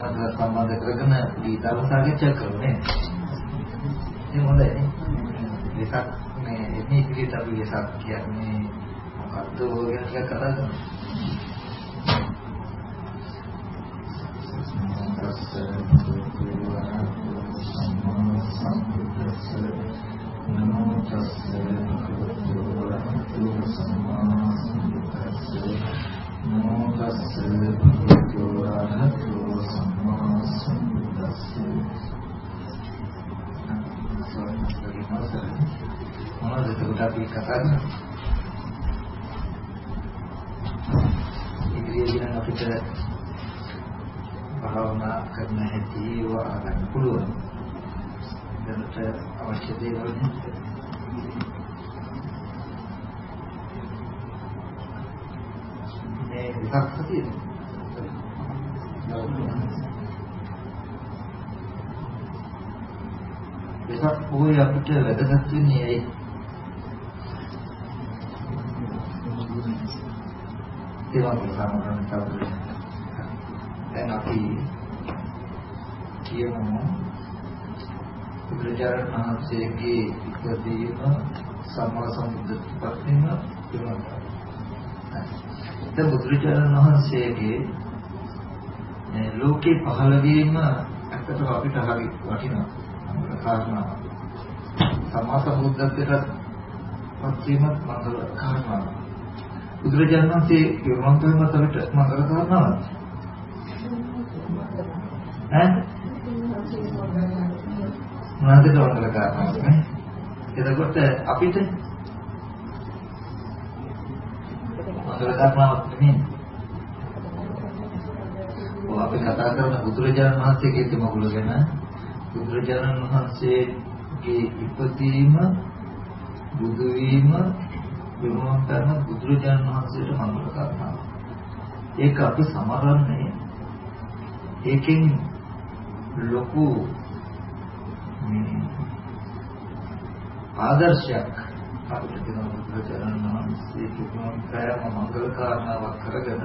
සම්බන්ධ කරගෙන දී ධර්ම සාකච්ඡා කරන්නේ. ඒ හොඳයි නේ. වෙසක් මේ එන්නේ ඉතිරියට අපි වෙසක් කියන්නේ මොකද්ද ගැන ටිකක් කතා කරමු. නමෝ තස්සේ භගවතු සම්මා සම්බුද්දස්සේ නමෝ තස්සේ භගවතු ආරහතෝ සම්මා සම්බුද්දස්සේ මොනවද එතකොට අපි කතා කරන්නේ ඉන්ද්‍රිය දින අපිට භාවනා කරන්න හැටි ඒවා ගන්න පුළුවන් දැනට අවශ්‍ය දේවල් මේ විපක්ෂ තියෙනවා එකක් පොයි අපිට වැදගත් වෙන්නේ ඇයි? ඒවා සමහරවල් තවද දැන් අපි කියමු බුදුරජාණන් වහන්සේගේ ඉපදීම සම්මා සම්බුද්ධ පස්වෙන වෙනවා. දැන් බුදුරජාණන් වහන්සේගේ ලෝකේ පහළ වීම ඇත්තටම අපිට හරි වටිනවා. කාරණා. සම්මා සම්බුද්ධත්වයට පස්වීමත් මංගල කාරණා. බුදුරජාණන් වහන්සේ යොමුන් වීමත් අපිට මංගල කාරණාවක්. ඈ? මොනවද මංගල කාරණාවක් නේ? එතකොට අපිට මංගල කාරණාවක් නෙමෙයි. ඔය අපි කතා කරන බුදුරජාණන් වහන්සේගේ දෙමගුල ගැන බුදුරජාණන් වහන්සේගේ ඉපදීම බුදු වීම විමුක්ත කරන බුදුරජාණන් වහන්සේට මඟුල කරනවා. ඒක අපි සමරන්නේ ඒකෙන් ලොකු ආදර්ශයක් අපිට දෙනවා බුදුරජාණන් වහන්සේගේ ප්‍රායම මඟල කාරණාවක් කරගෙන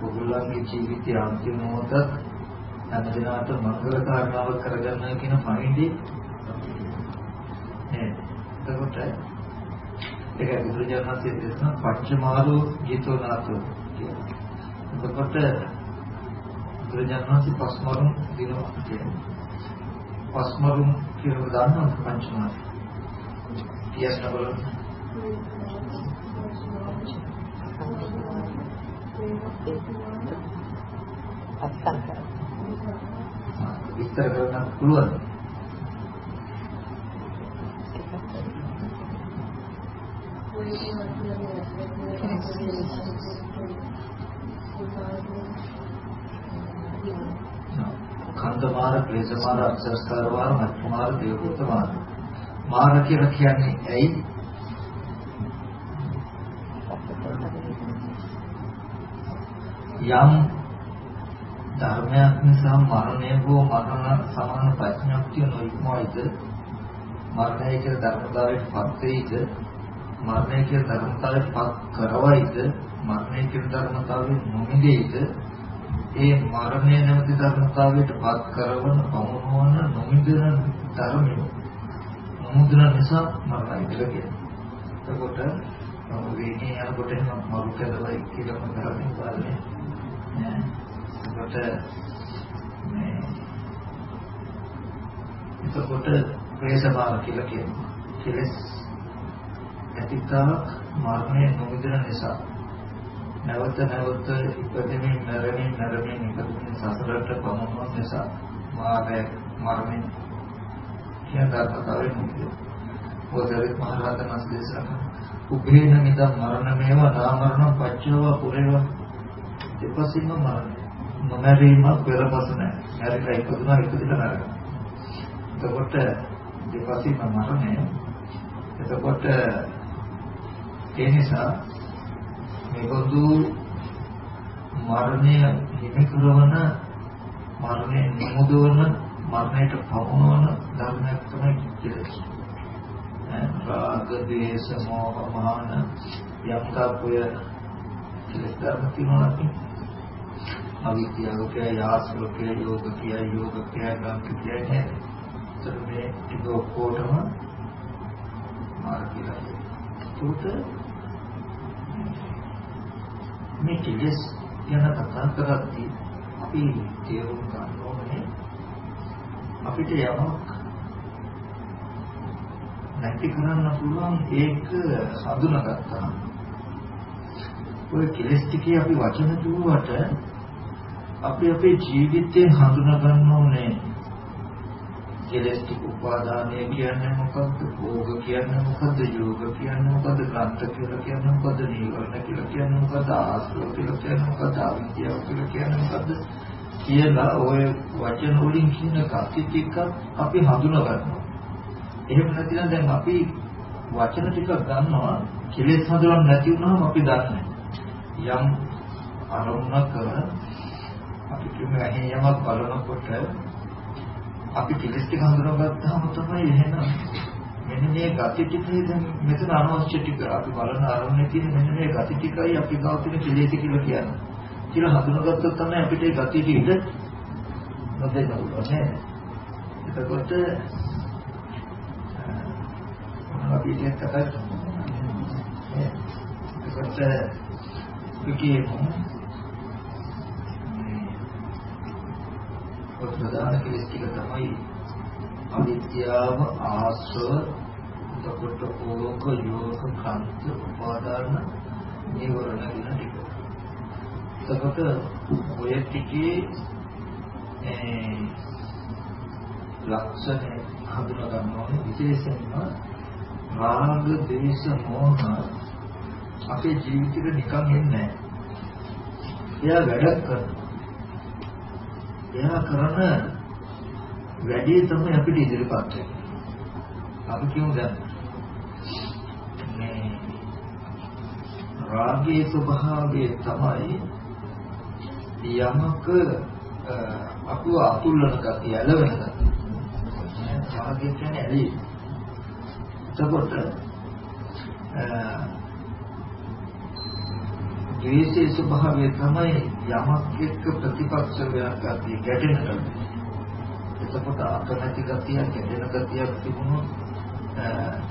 ඔගොල්ලන්ගේ ජීවිතය අන්තිම මොහොත හැම දිනකට මංගල කාරණාවක් කරගන්න කියන පණිවිඩය නේද? එතකොට ඒක බුදුරජාණන්සේ දේශනා පච්චමාරෝ ජීතෝනාතෝ කියනවා. එතකොට බුදුරජාණන්සේ පස්මරුන් දිනවා කියනවා. පස්මරුන් කියලා දන්නවද පංචමාර? කියන්න බලන්න. අත්සංකර විස්තර කරන්න පුළුවන්. කන්දමාර, ක්ලේශමාර, අක්ෂරස්කාරමාර, මත්මාර, දේවපුතමාර. මාර කියලා කියන්නේ ඇයි? යම් ධර්මයක් නිසා මරණය හෝ මරණ සමාන ප්‍රඥාක්තිය නොඉක්මවයිද මරණය කියන ධර්මතාවයට පත් වෙයිද? මරණය කියන ධර්මතාවයට පත් කරවයිද? මරණය කියන ධර්මතාවයෙන් නොමිදෙයිද? ඒ මරණය නැමැති ධර්මතාවයට පත් කරවන පමුණවන නොමිදෙන ධර්මය නොමුදන නිසා මරණය කියලා කියනවා එතකොට වේගයෙන් යනකොට එහෙම මරු කැදවයි කියලා මම කරන්නේ පාරනේ නෑ එතකොට මේ එතකොට ප්‍රේසභාව කියලා කියනවා. කෙලස් ඇතිතාවක් මරණය නොමිදෙන නිසා. නැවත නැවත ඉපදෙමින් මැරෙමින් මැරෙමින් ඉපදෙමින් සසරට පමුණුන නිසා මාගේ මරණය කියන ධර්මතාවය මුලිය. ඔතරිත් මහරහතන් වහන්සේ දේශනා උපේන මිදම් මරණමේව නාමරණ පච්චව පුරේව දෙපසින්ම මරණය නොමැරීම පෙරපසු නැහැ. මැරිලා ඉපදුනා ඉපදිලා නරක. එතකොට දෙපසින්ම මරණය. එතකොට ඒ නිසා මේබඳු මරණය හිමි කරන මරණය නිමුදවන මරණයට පමුණවන ධර්මයක් තමයි කෙලෙස්. රාග, දේශ, මොහ, මාන යම් තාපය කෙලෙස් ධර්ම තියෙනවා අවිද්‍යාව කියයි ආශ්‍රව කියයි යෝග කියයි යෝග කියයි ග්‍රන්ථ කියයි නේද? ඒතර මේ ටික ඔක්කොටම මාර්ගයයි. උත මේ කෙලෙස් ගැන කතා කරද්දී අපි තේරුම් ගන්න ඕනේ අපිට යමක් නැති කරන්න පුළුවන් ඒක හඳුනාගත්තා. ඔය කෙලෙස් ටිකේ අපි වචන කිව්වට අපි අපේ ජීවිතේ හඳුනා ගන්න ඕනේ කෙලෙස් ටික උපාදානය කියන්නේ මොකක්ද? භෝග කියන්නේ මොකක්ද? යෝග කියන්නේ මොකක්ද? ග්‍රන්ථ කියලා කියන්නේ මොකක්ද? නීවරණ කියලා කියන්නේ මොකක්ද? ආශ්‍රව කියලා කියන්නේ මොකක්ද? අවිද්‍යාව කියලා කියන්නේ මොකක්ද? කියලා ওই වචන වලින් කියන කති ටික අපි හඳුනා ගන්නවා. එහෙම නැතිනම් දැන් අපි වචන ටික ගන්නවා කෙලෙස් හඳුනන්න නැති වුණාම අපි දන්නේ යම් අරමුණක් අපි කියමු ඇහි යමක් බලනකොට අපි කෙලෙස් ටික හඳුනාගත්තාම තමයි එහෙනම් මෙන්න මේ gati ටිකේ දැන් මෙතන අනවශ්‍ය ටික අපි බලන අරමුණේ තියෙන මෙන්න මේ gati ටිකයි අපි ගාව තියෙන කෙලෙස් කියලා කියන්නේ. කියලා හඳුනාගත්තොත් තමයි අපිට ඒ gati ටික නොදෙන්න පුළුවන් නේද? එතකොට අපි ඉතින් කතා කරනවා. එතකොට කියමු ඔය ප්‍රධාන කෙලෙස් ටික තමයි අවිද්‍යාව ආශ්‍රව එතකොට ඕක යෝග කන්ත උපාදාන නිවරණ කියන ටික. එතකොට ඔය ටිකේ ලක්ෂණ හඳුනා ගන්න ඕනේ විශේෂයෙන්ම රාග, දේශ, මොහ අපේ ජීවිතේට නිකන් එන්නේ නැහැ. එයා වැඩක් කරනවා. එයා කරන වැඩේ තමයි අපිට ඉදිරිපත් වෙන්නේ. අපි කියමු දැන් මේ රාගයේ ස්වභාවය තමයි යමක අපව අතුල්ලන ගතිය, ඇලවෙන ගතිය. රාගය කියන්නේ ඇලීම. එතකොට ද්වේෂයේ ස්වභාවය තමයි යමක් එක්ක ප්‍රතිපක්ෂ ව්‍යාකරණය ගැටෙනට. එතකොට අකමැති ගතිය, ගැටෙන ගතියක් තිබුණොත්,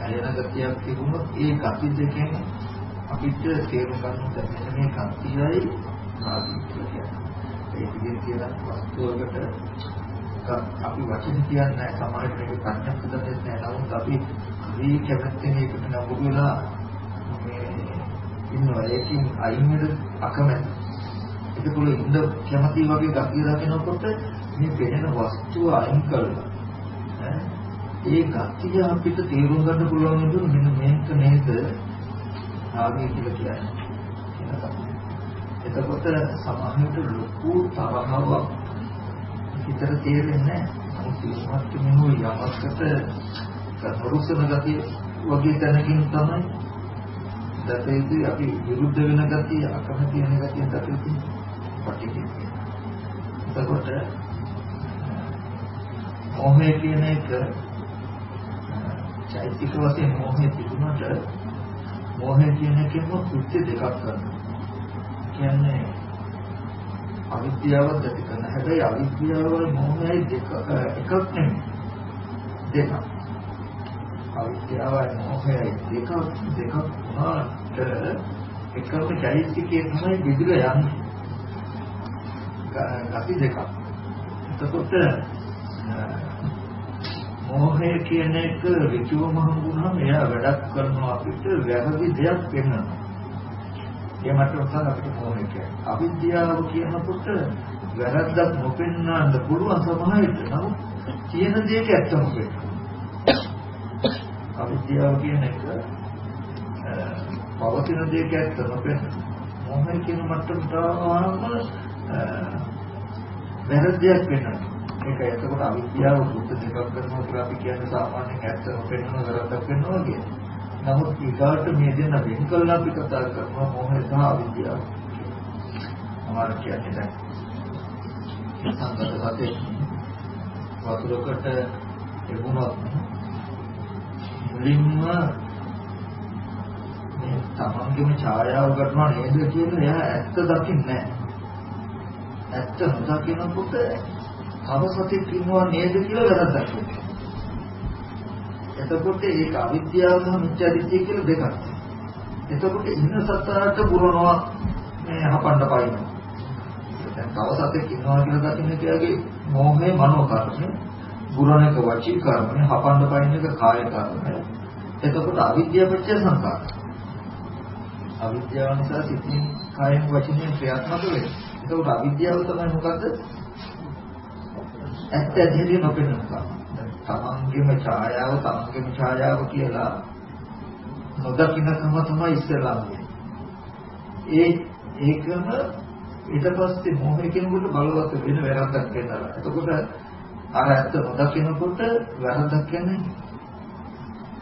ඇලෙන ගතියක් තිබුණොත් ඒ ගති දෙකෙන් අපිට තේරුම් ගන්න බැහැ මේ ගතියයි ආදී කියලා. ඒ විදිහට කියන වස්තුවකට අපි වචන කියන්නේ සමාජ මේක ප්‍රඥප්ත දෙන්නේ නැහැ. නමුත් අපි හරි කැමැත්තෙන් ඒකට නඹු වෙලා මේ ඉන්නවා. ඒකෙන් අයින් වෙන අකමැත්ත. ඒක තුළ ඉන්න කැමැති වගේ ගතිය දකිනකොට මේ පෙනෙන වස්තුව අයින් කරලා ඒ ගතිය අපිට තේරුම් ගන්න පුළුවන් නේද මෙන්න මේක නේද ආදී කියලා කියන්නේ. එතකොට සමාහයට ලොකු තරහවක් හිතට තේරෙන්නේ නැහැ. නමුත් මේවත් යමකට සරුසන ගතිය වගේ තැනකින් තමයි දතේදී අපි විරුද්ධ වෙන ගතිය අකමැති වෙන ගතිය දතේදී පටිච්චේ. එතකොට මොහය කියන එක චෛත්‍යික වශයෙන් මොහය තිබුණාට මොහය කියන එකෙම කෘත්‍ය දෙකක් කරනවා. කියන්නේ අවිද්‍යාව දැක කරන හැබැයි අවිද්‍යාව මොහයයි දෙක එකක් නෙමෙයි. දෙකක්. අවිද්‍යාවයි මොහයයි දෙක දෙක වුණාට එකම චෛත්‍යකයේ තමයි විදුල යන්නේ. අපි දෙකක්. එතකොට මොහය කියන එක ඍජුවම හම්බුනහම එයා වැඩක් කරනවා අපිට වැරදි දෙයක් වෙනවා. ඒ මට්ටම තමයි අපිට මොහය කියන්නේ. අවිද්‍යාව කියනකොට වැරද්දක් නොපෙන්නන්න පුළුවන් සමහරවිට. නමුත් කියන දේක ඇත්තම වෙනවා. අවිද්‍යාව කියන එක පවතින දෙයක් ඇත්ත නොපෙන මොහොය කියන මට්ටමට ආවම වැරද්දයක් වෙනවා ඒක එතකොට අවිද්‍යාව සුද්ධ දෙකක් කරනවා කියලා අපි කියන්නේ සාමාන්‍යයෙන් ඇත්ත නොපෙන්නන වැරද්දක් වෙනවා කියන නමුත් ඊගාට මේ දෙන්න වෙන් කළා අපි කතා කරනවා මොහොය සහ අවිද්‍යාව අමාරු කියන්නේ දැන් සංගත සතේ වතුරකට එවුනොත් මුලින්ම මේ තමන්ගේම ඡායාව කරනවා නේද කියලා එයා ඇත්ත දකින්නේ නැහැ. ඇත්ත නොදකිනකොට තව සතෙක් ඉන්නවා නේද කියලා වැරද්දක් වෙනවා. එතකොට ඒක අවිද්‍යාව සහ මිත්‍යාදිත්‍ය කියලා දෙකක්. එතකොට ඉන්න සත්තාට පුරනවා මේ හපන්න පයින්නවා. දැන් තව සතෙක් ඉන්නවා කියලා දකින්න කියාගේ මෝහේ මනෝ කර්මය, පුරණ එක වචී කර්මය, හපන්න පයින් එක කාය කර්මය. එතකොට අවිද්‍යාව පත්‍ය සංකාර. අවිද්‍යාව නිසා සිතින් කායෙන් වචනයෙන් ක්‍රියාත්මක වෙන්නේ. එතකොට අවිද්‍යාව තමයි මොකද්ද? ඇත්ත ඇහිදී නොපෙනෙනවා. තමන්ගේම ඡායාව තමන්ගේම ඡායාව කියලා නොදකින්නකම තමයි ඉස්සෙල්ලාම ඒ ඒකම ඊට පස්සේ මොහේ කෙනෙකුට බලවත් වෙන වැරද්දක් වෙනවා. එතකොට අර ඇත්ත නොදකින්නකොට වැරද්දක් කියන්නේ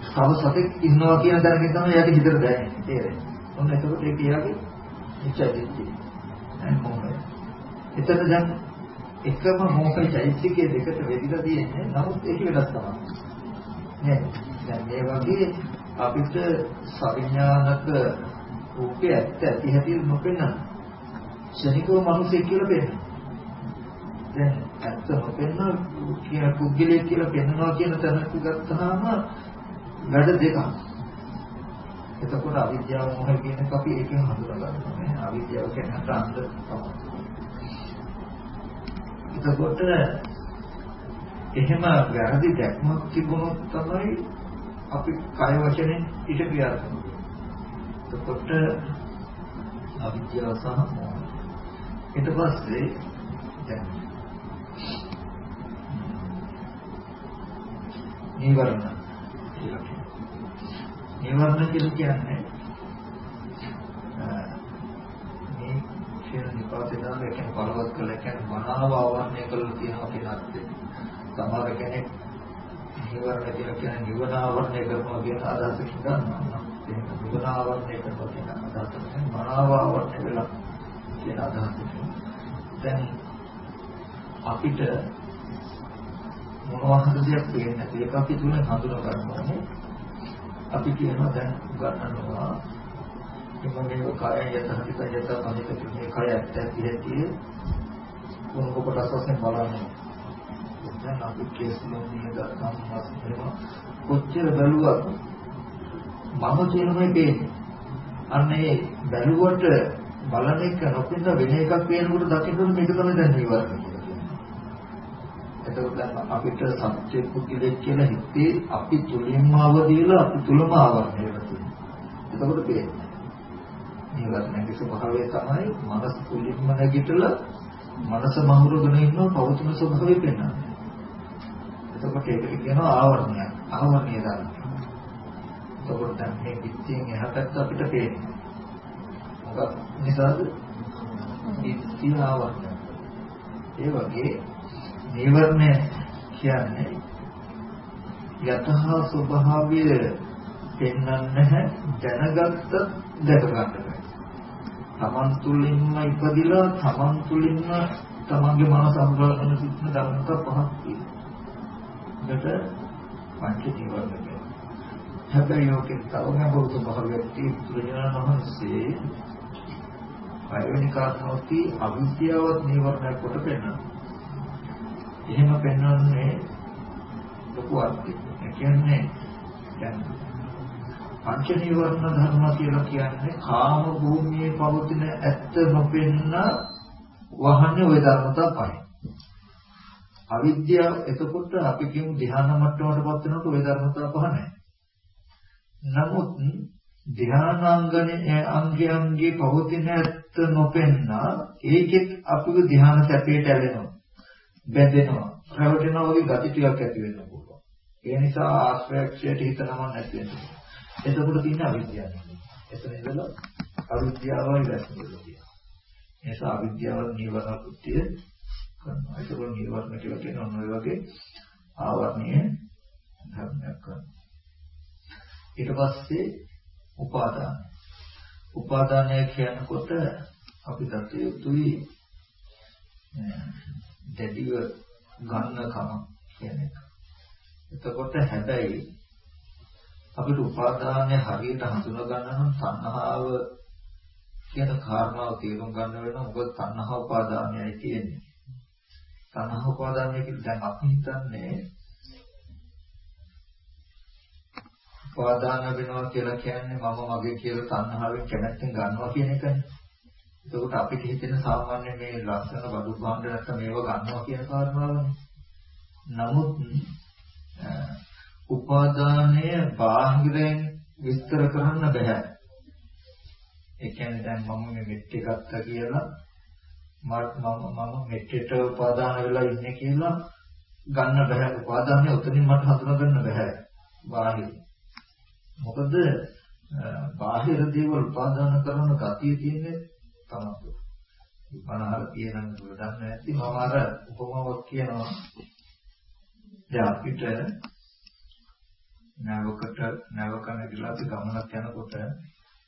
තව සතෙක් ඉන්නවා කියන දැනගෙන තමයි යාට හිතට දැනෙන්නේ. තේරෙන්නේ. ඔන්න එතකොට ඒ කියාගේ ඉච්ඡාදිත්‍ය. දැන් මොහේ. එතන දැන් එකම මොහේ චෛත්‍යකයේ දෙකට වෙදිලා තියෙන්නේ. නමුත් ඒක වෙනස් තමයි. නේද? දැන් මේ වගේ අපිට සවිඥානික රූපේ ඇත්ත ඇති හැටි නොපෙන්නන. ශනිකව මිනිසෙක් කියලා පෙන්නන. දැන් ඇත්ත නොපෙන්න කියන පුද්ගලයෙක් කියලා පෙන්නනවා කියන තැනක ගත්තාම වැඩ දෙකක්. එතකොට අවිද්‍යාව මොහොත කියන එක අපි ඒකෙන් හඳුනා ගන්නවා. අවිද්‍යාව කියන්නේ අන්ත තමයි. එතකොට එහෙම වැරදි දැක්මක් තිබුණොත් තමයි අපි කය වචනෙන් ඊට ක්‍රියාත්මක එතකොට අවිද්‍යාව සහ මෝහය. ඊට පස්සේ දැන් නීවරණ කියලා කියනවා. නීවරණ කියලා කියන්නේ කියන නිපාතේ දාන එක කියන්නේ බලවත් කළ කියන්නේ මනාව ආවරණය කරලා තියෙනවා කියන අර්ථය. සමහර කෙනෙක් නිවරණ කියලා කියන්නේ නිවන ආවරණය කරනවා කියන අදහසකින් ගන්නවා. ඒක නිවන ආවරණය කරනවා කියන අදහසකින් මනාව ආවරණය වෙලා කියන අදහසකින්. දැන් අපිට මොනවා හරි දෙයක් පේන්නේ නැති එක අපි තුලින් හඳුනා ගන්නවා. අපි කියනවා දැන් ගන්නවා එමගේම කායය යතහිත යත අනිත මේ කය ඇත්ත ඇති මොන කොටස් වශයෙන් බලන්නේ? දැන් අපි කේස් මොන්නේ ගන්නම් මාසෙම කොච්චර බැලුවත් මම කියනමයි පේන්නේ අන්න ඒ බැලුවට බලන එක නොපිට වෙන එකක් පේනකොට දකින්න මේක තමයි දැන් නිවර්ණ එතකොට දැන් අපිට සත්‍ය පුද්ගලෙක් කියලා හිතේ අපි තුලින්ම අවදීලා අපි තුලම ආවරණය වෙනවා. එතකොට පේන්නේ. නිවර්ණයේ ස්වභාවය තමයි මනස තුලින්ම නැගිටලා මනස මහුරුගෙන ඉන්න පවතුන ස්වභාවය පෙන්වන්නේ. එතකොට ඒකට කියනවා ආවරණය. ආවරණය ධර්ම. එතකොට දැන් මේ පිටියෙන් එහා පැත්ත අපිට පේන්නේ. මොකක් නිසාද? පිටිය ආවරණය. ඒ වගේ නිවර්ණය කියන්නේ යතහ ස්වභාවය පෙන්වන්නේ නැහැ දැනගත්ත දැක ගන්න තමන් තුළින්ම ඉපදිලා තමන් තුළින්ම තමන්ගේ මනස අනුගමන සිටින ධර්මතා පහක් තියෙනවා. ඒකට පංච ජීවන කියනවා. හැබැයි ඔකේ තවම බෞද්ධ භාවයක් තියෙන වහන්සේ පළවෙනි කාරණාවති අවිද්‍යාවත් නීවරණයක් කොට පෙන්වනවා. එහෙම පෙන්වන්නේ ලොකු අර්ථයක්. ඒ කියන්නේ දැන් පංච නීවරණ ධර්ම කියලා කියන්නේ කාම භූමියේ පවතින ඇත්ත නොපෙන්න වහන්නේ ওই ධර්මතා පහයි. අවිද්‍යාව එතකොට අපි කියමු ධ්‍යාන මට්ටමටපත් වෙනකොට ওই ධර්මතා පහ නැහැ. නමුත් ධ්‍යානාංගනේ අංගයන්ගේ පවතින ඇත්ත නොපෙන්න ඒකෙත් අපිව ධ්‍යාන සැපයට ඇලෙනවා. බැඳෙනවා. රැවටෙනවා වගේ gati ටිකක් ඇති වෙන්න පුළුවන්. ඒ නිසා ආශ්‍රයක්ෂයට හිතනම නැති වෙනවා. එතකොට තියෙන අවිද්‍යාව. එතන ඉඳලා අවිද්‍යාවයි වැටෙනවා කියනවා. එනිසා අවිද්‍යාව නිවර්ණ කෘත්‍ය කරනවා. ඒකෝ නිවර්ණ කියලා කියන ඔන්න ඔය වගේ ආවරණීය ධර්මයක් කරනවා. ඊට පස්සේ උපාදාන. උපාදානය කියනකොට අපි දත යුතුයි දැඩිව ගන්නකම කියන එක. එතකොට හැබැයි අපිට උපාදානය හරියට හඳුනා ගන්න නම් සංහාව කියන කාරණාව තේරුම් ගන්න වෙනවා මොකද තණ්හා උපාදානයයි තියෙන්නේ. තණ්හා උපාදානය කියලා දැන් අපි හිතන්නේ උපාදාන වෙනවා කියලා කියන්නේ මම මගේ කියලා තණ්හාවෙන් කැමැත්තෙන් ගන්නවා කියන එකනේ. එතකොට අපිට හිතෙන සාමාන්‍ය මේ ලස්සන බඩු භාණ්ඩ නැත්නම් මේව ගන්නවා කියන කාරණාවනේ. නමුත් උපාදානය බාහිරෙන් විස්තර කරන්න බෑ. ඒ කියන්නේ දැන් මම මේ මෙට්ටි ගත්තා කියලා මම මම මෙට්ටේට උපාදාන වෙලා ඉන්නේ කියලා ගන්න බෑ. උපාදානය උතනින් මට හඳුනා ගන්න බෑ. බාහිර. මොකද බාහිර දේවල් උපාදාන කරන ගතිය තියෙන්නේ තමයි. විපණහර තියෙන දුරක් නැති මම අර උපමාවක් කියනවා. දැන් අපිට නැවකට නැවක නැගිලා අපි ගමනක් යනකොට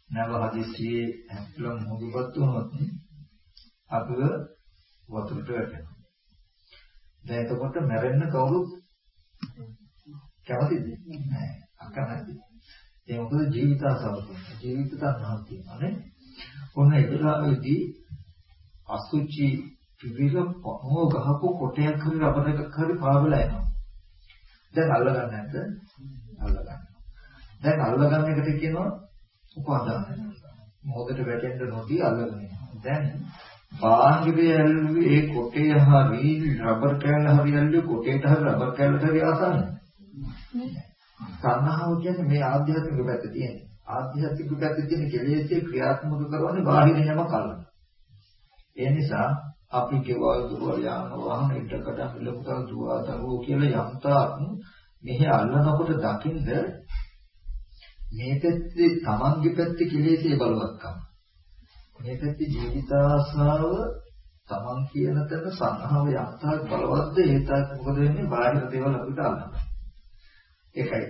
නැව හදිස්සියේ හැප්පලා මොහොතපත් වුණොත් අපිව වතුරට වැටෙනවා. දැන් එතකොට මැරෙන්න කවුරුත් කැමතිද? නැහැ. අකමැති. ඒ මොකද ජීවිත ආසාව තියෙනවා. ජීවිත තණ්හාවක් තියෙනවා නේ. ඔන්න ඒ වෙලාවේදී අසුචි පිළිල පොහො ගහපු කොටයක් හරි රබර් එකක් හරි පාවලා එනවා. දැන් අල්ලගන්න නැද්ද? අල්ලගන්න. දැන් අල්ලගන්න එකට කියනවා උපාදාන. මොහොතට වැටෙන්න නොදී අල්ලගෙන දැන් බාහිරයේ ඇල්ලුවේ ඒ කොටේ හරි රබර් කෑල්ල හරි ඇල්ලුවේ කොටේට හරි රබර් කෑල්ලට හරි ආසන්න. සංහාව කියන්නේ මේ ආධ්‍යාත්මික පැත්ත තියෙන්නේ. ආධ්‍යාත්මික පැත්තේ තියෙන කෙලෙස්ේ ක්‍රියාත්මක කරන්නේ බාහිර යමක් අල්ලන. ඒ නිසා අපි කෙවල් දුරවල් යාන වාහන ඉදකට පිළිපුතල් දුවා දරුවෝ කියලා යම්තාක් මෙහි අල්ලනකොට දකින්ද මේ පැත්තේ තමන්ගේ පැත්තේ කෙලෙස්ේ බලවත්කම. මේ පැත්තේ ජීවිත ආශාව තමන් කියන තැන සංහාව යම්තාක් බලවත්ද ඒ තාක් මොකද වෙන්නේ බාහිර දේවල් අපිට අල්ලනවා. ඒකයි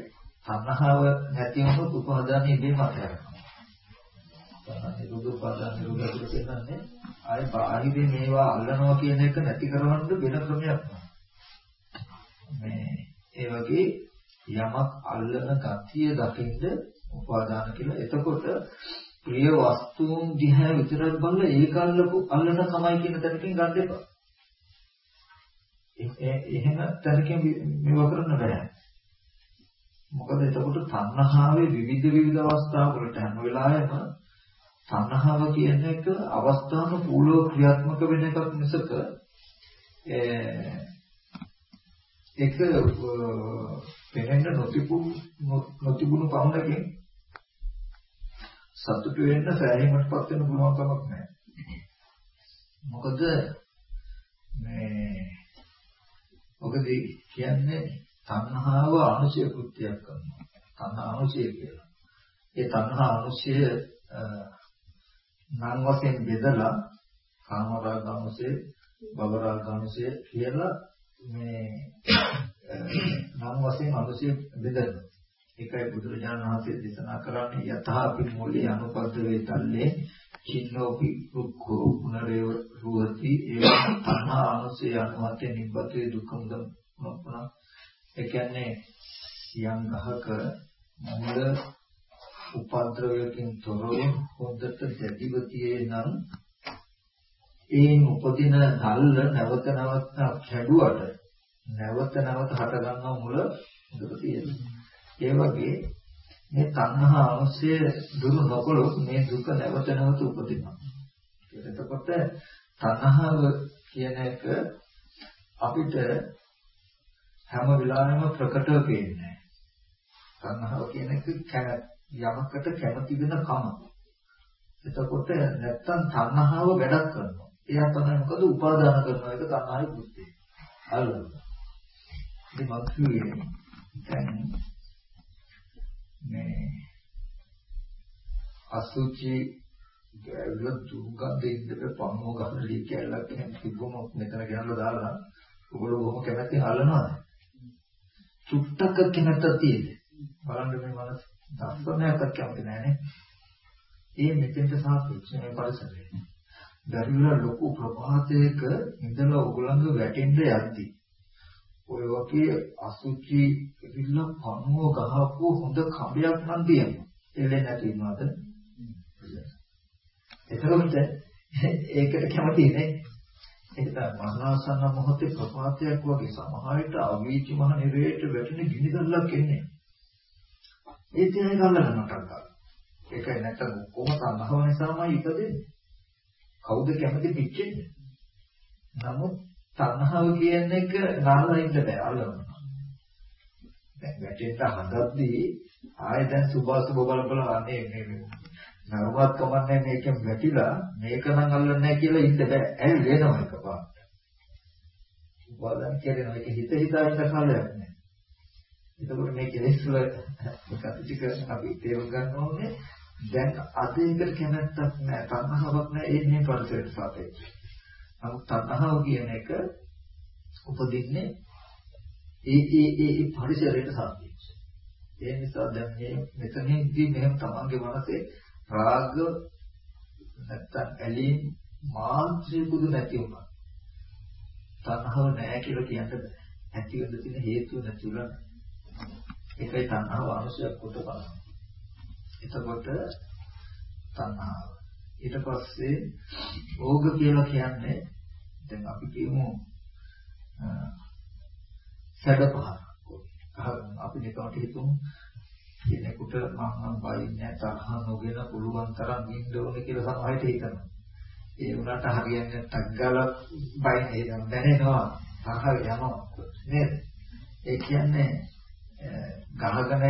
තණ්හාව නැති වුණොත් උපාදානෙ ඉබේම අතහැරෙනවා. නිරුද්ධ උපාදාන නිරුද්ධ කියන්නේ ආයේ බාහිරින් මේවා අල්ලනවා කියන එක නැති කරවන්න වෙන ක්‍රමයක් මේ ඒ වගේ යමක් අල්ලන ගතිය දකින්ද උපාදාන කියලා. එතකොට ප්‍රිය වස්තුන් දිහා විතරක් බලලා ඒක අල්ලපු අල්ලන කමයි කියන තැනකින් ගන්න එපා. එහෙම තැනකින් මේවා කරන්න බෑ. මොකද එතකොට තණ්හාවේ විවිධ විවිධ අවස්ථා වලට හැම වෙලාවෙම තණ්හාව කියන එක අවස්ථානුකූලව ක්‍රියාත්මක වෙන එකක් මිසක ඒක පෙනෙන්න නොතිබුණු නොතිබුණු පමණකින් සතුටු වෙන්න සෑහීමටපත් වෙන්න පුළුවන් කමක් නැහැ. මොකද මේ මොකද කියන්නේ තණ්හාව අනුශය කෘත්‍යයක් කරනවා. තණ්හා අනුශය කියලා. ඒ තණ්හා අනුශය නම් වශයෙන් බෙදලා කාමරාග අනුශය, භවරාග අනුශය කියලා මේ නම් වශයෙන් අනුශය බෙදනවා. ඒකයි බුදුරජාණන් වහන්සේ දේශනා කරන්නේ යථාපි මොලේ අනුපද්ද වේතල්ලේ චින්නෝපි රුක්ඛෝ පුනරේව රුවති ඒ තණ්හා අනුශය අනුමතේ නිබ්බතේ දුක්ඛම් දම්පන ඒ කියන්නේ යම් ගහක මුල උපද්‍රවයකින් තොරව හොඳට දැඩිව තියෙනම් ඒ උපදින ධල්ල නැවත නැවත කැඩුවට නැවත නැවත හට ගන්නව මුල හොඳට තියෙනවා. ඒ වගේ මේ තණ්හා අවශ්‍ය දුරු නොකළොත් මේ දුක නැවත නැවත උපදිනවා. එතකොට තණ්හාව කියන එක අපිට හැම වෙලාවෙම ප්‍රකටව පේන්නේ තණ්හාව කියන එක යමකට කැමති වෙන කම. එතකොට නැත්තම් තණ්හාව වැඩක් කරනවා. එයා තමයි මොකද උපාදාන කරනවා ඒක තණ්හාවේ කෘත්‍යය. අල්ලනවා. ඉතින් මම කියන්නේ දැන් මේ අසුචි ගැල්ල දුගඳ ඉඳලා පම්මෝ ගන්න ලී කැලක් එහෙම තිබුම මෙතන ගෙනල්ලා දාලා ඔයගොල්ලෝ බොහොම කැමැත්තෙන් අල්ලනවාද? චුට්ටක කැමැත්තක් තියෙන්නේ. බලන්න මේ මනස දර්ශනයක්වත් කැමති නැහැ ඒ මෙතෙන්ට සාපේක්ෂව මේ පරිසරය. දරුවලා ලොකු ප්‍රපාතයක ඉඳලා ඔයගොල්ලන්ව වැටෙන්න යද්දි ඔය වගේ අසුචි ඉල්ල පණුව ගහපු හොඳ කඹයක් නම් තියෙනවා. එල්ලෙන්නේ නැති වෙනවද? එතකොට ඒකට කැමති නේ. ඒක තමයි මරණාසන්න මොහොතේ ප්‍රපාතයක් වගේ සමහරට අවීචි මහ නිරේට වැටෙන ගිනි දල්ලක් එන්නේ. ඒ තියයි ගල්ලන මටක් ගන්න. ඒකයි නැත්තම් කොහොම තණ්හාව නිසාමයි ඉපදෙන්නේ. කවුද කැමති පිච්චෙන්නේ? නමුත් තණ්හාව කියන එක නාලා ඉන්න බෑ අල්ලන්න. දැන් වැටෙන්න හදද්දී ආයෙ දැන් සුභාසුභ බල බල අනේ මේ නරවත් කමන්නේ මේකෙන් වැටිලා මේක නම් අල්ලන්නේ නැහැ කියලා ඉන්න බෑ. ඇයි වෙනව එකපාරට. උපාදාන කියනවා ඒක හිත හිතා ඉන්න කාලයක් නෑ. එතකොට මේ කෙලෙස් වල කටික අපි තේරුම් ගන්න ඕනේ දැන් අද එකට කැමැත්තක් නෑ, තණ්හාවක් නෑ ඒ මේ පරිසරයට සාපේක්ෂව. නමුත් තණ්හාව කියන එක උපදින්නේ ඒ ඒ ඒ පරිසරයට සාපේක්ෂව. ඒ නිසා දැන් මේ මෙතනදී මෙහෙම තමන්ගේ මනසේ රාග නැත්තම් ඇලීම් මාත්‍රිකුදු නැති වුණා. තණ්හාව නැහැ කියලා කියන්න බෑ. ඇති වෙන්න තියෙන හේතුව නැති වුණා. ඒකයි තණ්හාව අවශ්‍යයක් කොට බලන්න. එතකොට තණ්හාව. ඊට පස්සේ ඕග කියලා කියන්නේ දැන් අපි කියමු සැඩ පහක්. අපි නිකම්ට හිතමු කෙනෙකුට මම නම් බයින්නේ තරහ නොගෙන පුළුවන් තරම් ඉන්න ඕනේ කියලා සමහරට හිතනවා. ඒ වුණාට හරියන්නේ නැත්තක් ගාලා බයින් හේදම දැනෙනවා තරහ යනවා නේද? ඒ කියන්නේ ගහගෙන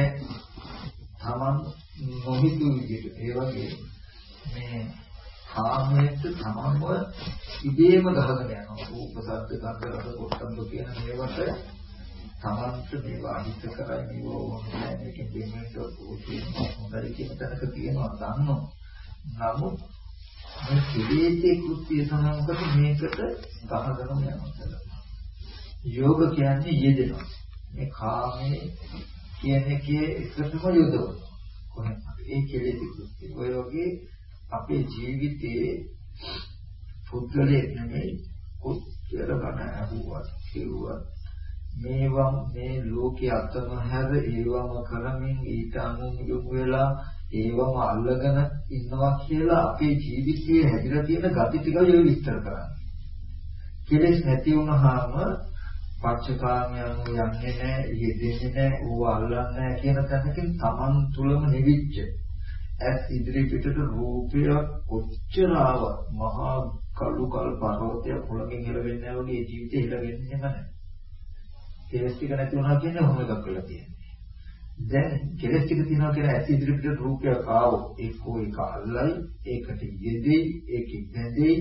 තමන් නොහිතු විදිහට ඒ වගේ මේ කාමයට තමන්ව ඉබේම ගහගෙන යනවා. රූප, ශබ්ද, ගන්ධ, රස, පොට්ටම්බ කියන මේවට තමන්ට මේවා අහිත කරයි මේවා ඕනේ මේකෙන් දෙන්නට ඕකේ හොඳයි කියන තැනක තියෙනවා. දන්නවා. නමුත් මේ සිවිතේ කෘත්‍ය සමගට මේකට ගහගෙන යනවා. යෝග කියන්නේ යෙදෙනවා. මේ කාමයේ කියන එකේ එකටම යොදවන කොහොමද ඒ කෙලෙති කෘත්‍ය. ඔය වගේ අපේ ජීවිතයේ පුද්ගලයෙක් නෙමෙයි කොච්චර බණ අහුවත් කිව්වත් මේවා මේ ලෝකයේ අතමහැර ඒවම කරමින් ඊට අනුමුදු වෙලා ඒවම අල්ලගෙන ඉන්නවා කියලා අපේ ජීවිතයේ හැදිලා තියෙන gati ටික ඔය විස්තර කරන්නේ. කෙලෙස් නැති වුනහම පච්චකාමයන් යන්නේ නැහැ, යෙදෙන්නේ නැහැ, ඌව අල්ලන්නේ නැහැ කියන තැනකින් Taman තුලම නිවිච්ච. ඇස් ඉදිරි පිටට රූපය කොච්චර ආවත් මහා කළු කල් පර්වතයක් හොලකින් හෙලවෙන්නේ නැහැ වගේ ජීවිතේ හෙලවෙන්නේම නැහැ. කෙලස් ටික නැති වුණා කියන්නේ ඔහොම එකක් වෙලා තියෙනවා. දැන් කෙලස් ටික තියනවා කියලා ඇති ඉදිරියට රූපයක් ආවොත් ඒකෝ එක අල්ලයි ඒකට යෙදෙයි ඒකෙ බැඳෙයි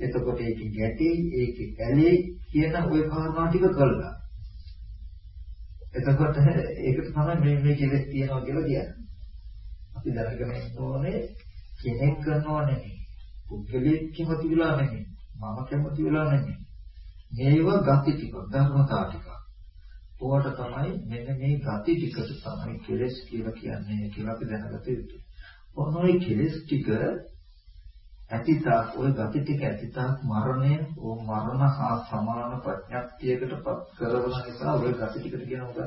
එතකොට ඒකෙ ගැටෙයි ඒකෙ ඇලෙයි කියන ওই කාරණා ටික කළා. එතකොට ඒකට තමයි මේ මේ කෙලස් තියනවා කියලා කියන්නේ. අපි දැනගෙන ඉන්න ඕනේ කෙනෙක් කරනවා නෙමෙයි. පුද්ගලයෙක් කැමති වෙලා නෙමෙයි. මම කැමති වෙලා නෙමෙයි. මේව ගති ටික ධර්මතා ටික. ඕවට තමයි මෙන්න මේ gati ටිකට තමයි කෙලස් කියලා කියන්නේ කියලා අපි දැනගත යුතුයි. ඔන්න ඔය කෙලස් ටික ඇතිතාක් ඔය gati ටික ඇතිතාක් මරණය ඕ මරණ හා සමාන ප්‍රඥප්තියකට පත් කරන නිසා ඔය gati ටිකට කියන මොකද?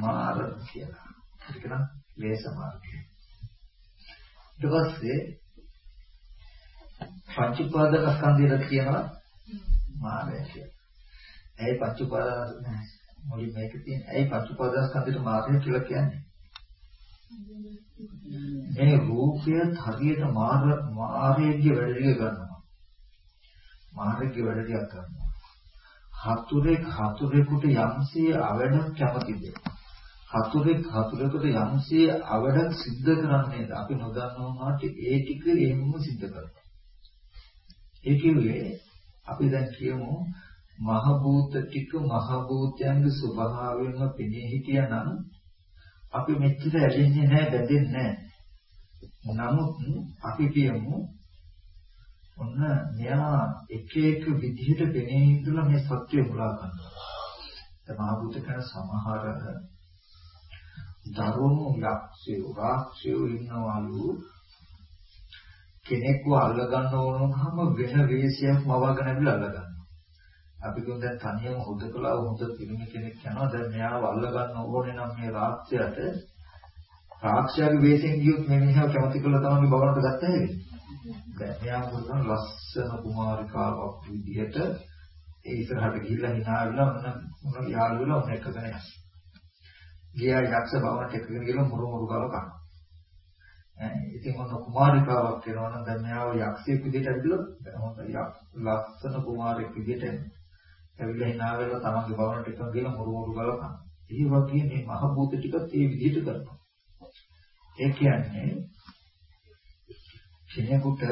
මාරණ කියලා. ඒක නම් ලේස මාර්ගය. ඊට පස්සේ පංච උපාදාන ස්කන්ධයට කියනවා මාරය කියලා. ඇයි පංච උපාදාන මුලින් මේක තියෙන. ඇයි පංච උපාදානස්කන්ධයට මාර්ගය කියලා කියන්නේ? මේ රූපය හරියට මාර මාර්ගයේ වැඩිය ගන්නවා. මාර්ගයේ වැඩිය ගන්නවා. හතුරෙක් හතුරෙකුට යම්සේ අවඩක් කැමතිද? හතුරෙක් හතුරෙකුට යම්සේ අවඩක් සිද්ධ කරන්නේද? අපි නොදන්නවාට ඒ ටික එහෙමම සිද්ධ කරනවා. ඒ කියන්නේ අපි දැන් කියමු මහ භූත ටික මහ භූතයන්ගේ ස්වභාවයෙන්ම පෙනී හිටියානම් අපි මෙච්චර ඇලෙන්නේ නැහැ බැඳෙන්නේ නැහැ. නමුත් අපි කියමු ඔන්න මෙයා එක එක විදිහට පෙනී ඉඳලා මේ සත්‍ය මුලා කරනවා. ඒ මහ භූත කරන සමහර දරුණු යක්ෂයෝ රාක්ෂයෝ ඉන්නවලු කෙනෙක්ව අල්ල ගන්න ඕන වුනහම වෙන වේශයක් මවගෙන ඇවිල්ලා අල්ල ගන්නවා. අපි කියමු දැන් තනියම හොදකලා හොඳ පිළිමි කෙනෙක් යනවා දැන් මෙයාව අල්ල ගන්න ඕනේ නම් මේ රාක්ෂයට රාක්ෂයාගේ වේසෙන් ගියොත් මේ මිනිහා කැමති කළා තමයි බවනට ගත්තා හැකි දැන් මෙයා මොකද ලස්සන කුමාරිකාවක් විදිහට ඒ ඉස්සරහට ගිහිල්ලා hina වෙලා ඔන්න මොන යාළුවලා ඔන්න එකගෙන යනවා. ගියා යක්ෂ භවනට එකගෙන ගිහලා මුරු මුරු ගාව කරනවා. ඉතින් ඔන්න කුමාරිකාවක් වෙනවා නම් දැන් මෙයාව යක්ෂයෙක් විදිහට ඇවිල්ලා හොඳ ලස්සන කුමාරයෙක් විදිහට ඇවිල්ලා hina වෙලා තමන්ගේ භවනට එකගෙන ගිහලා මුරු මුරු ගාව කරනවා. ඒ වගේ මේ මහ භූත ටිකත් ඒ විදිහට කරනවා. ඒ කියන්නේ කෙනෙකුට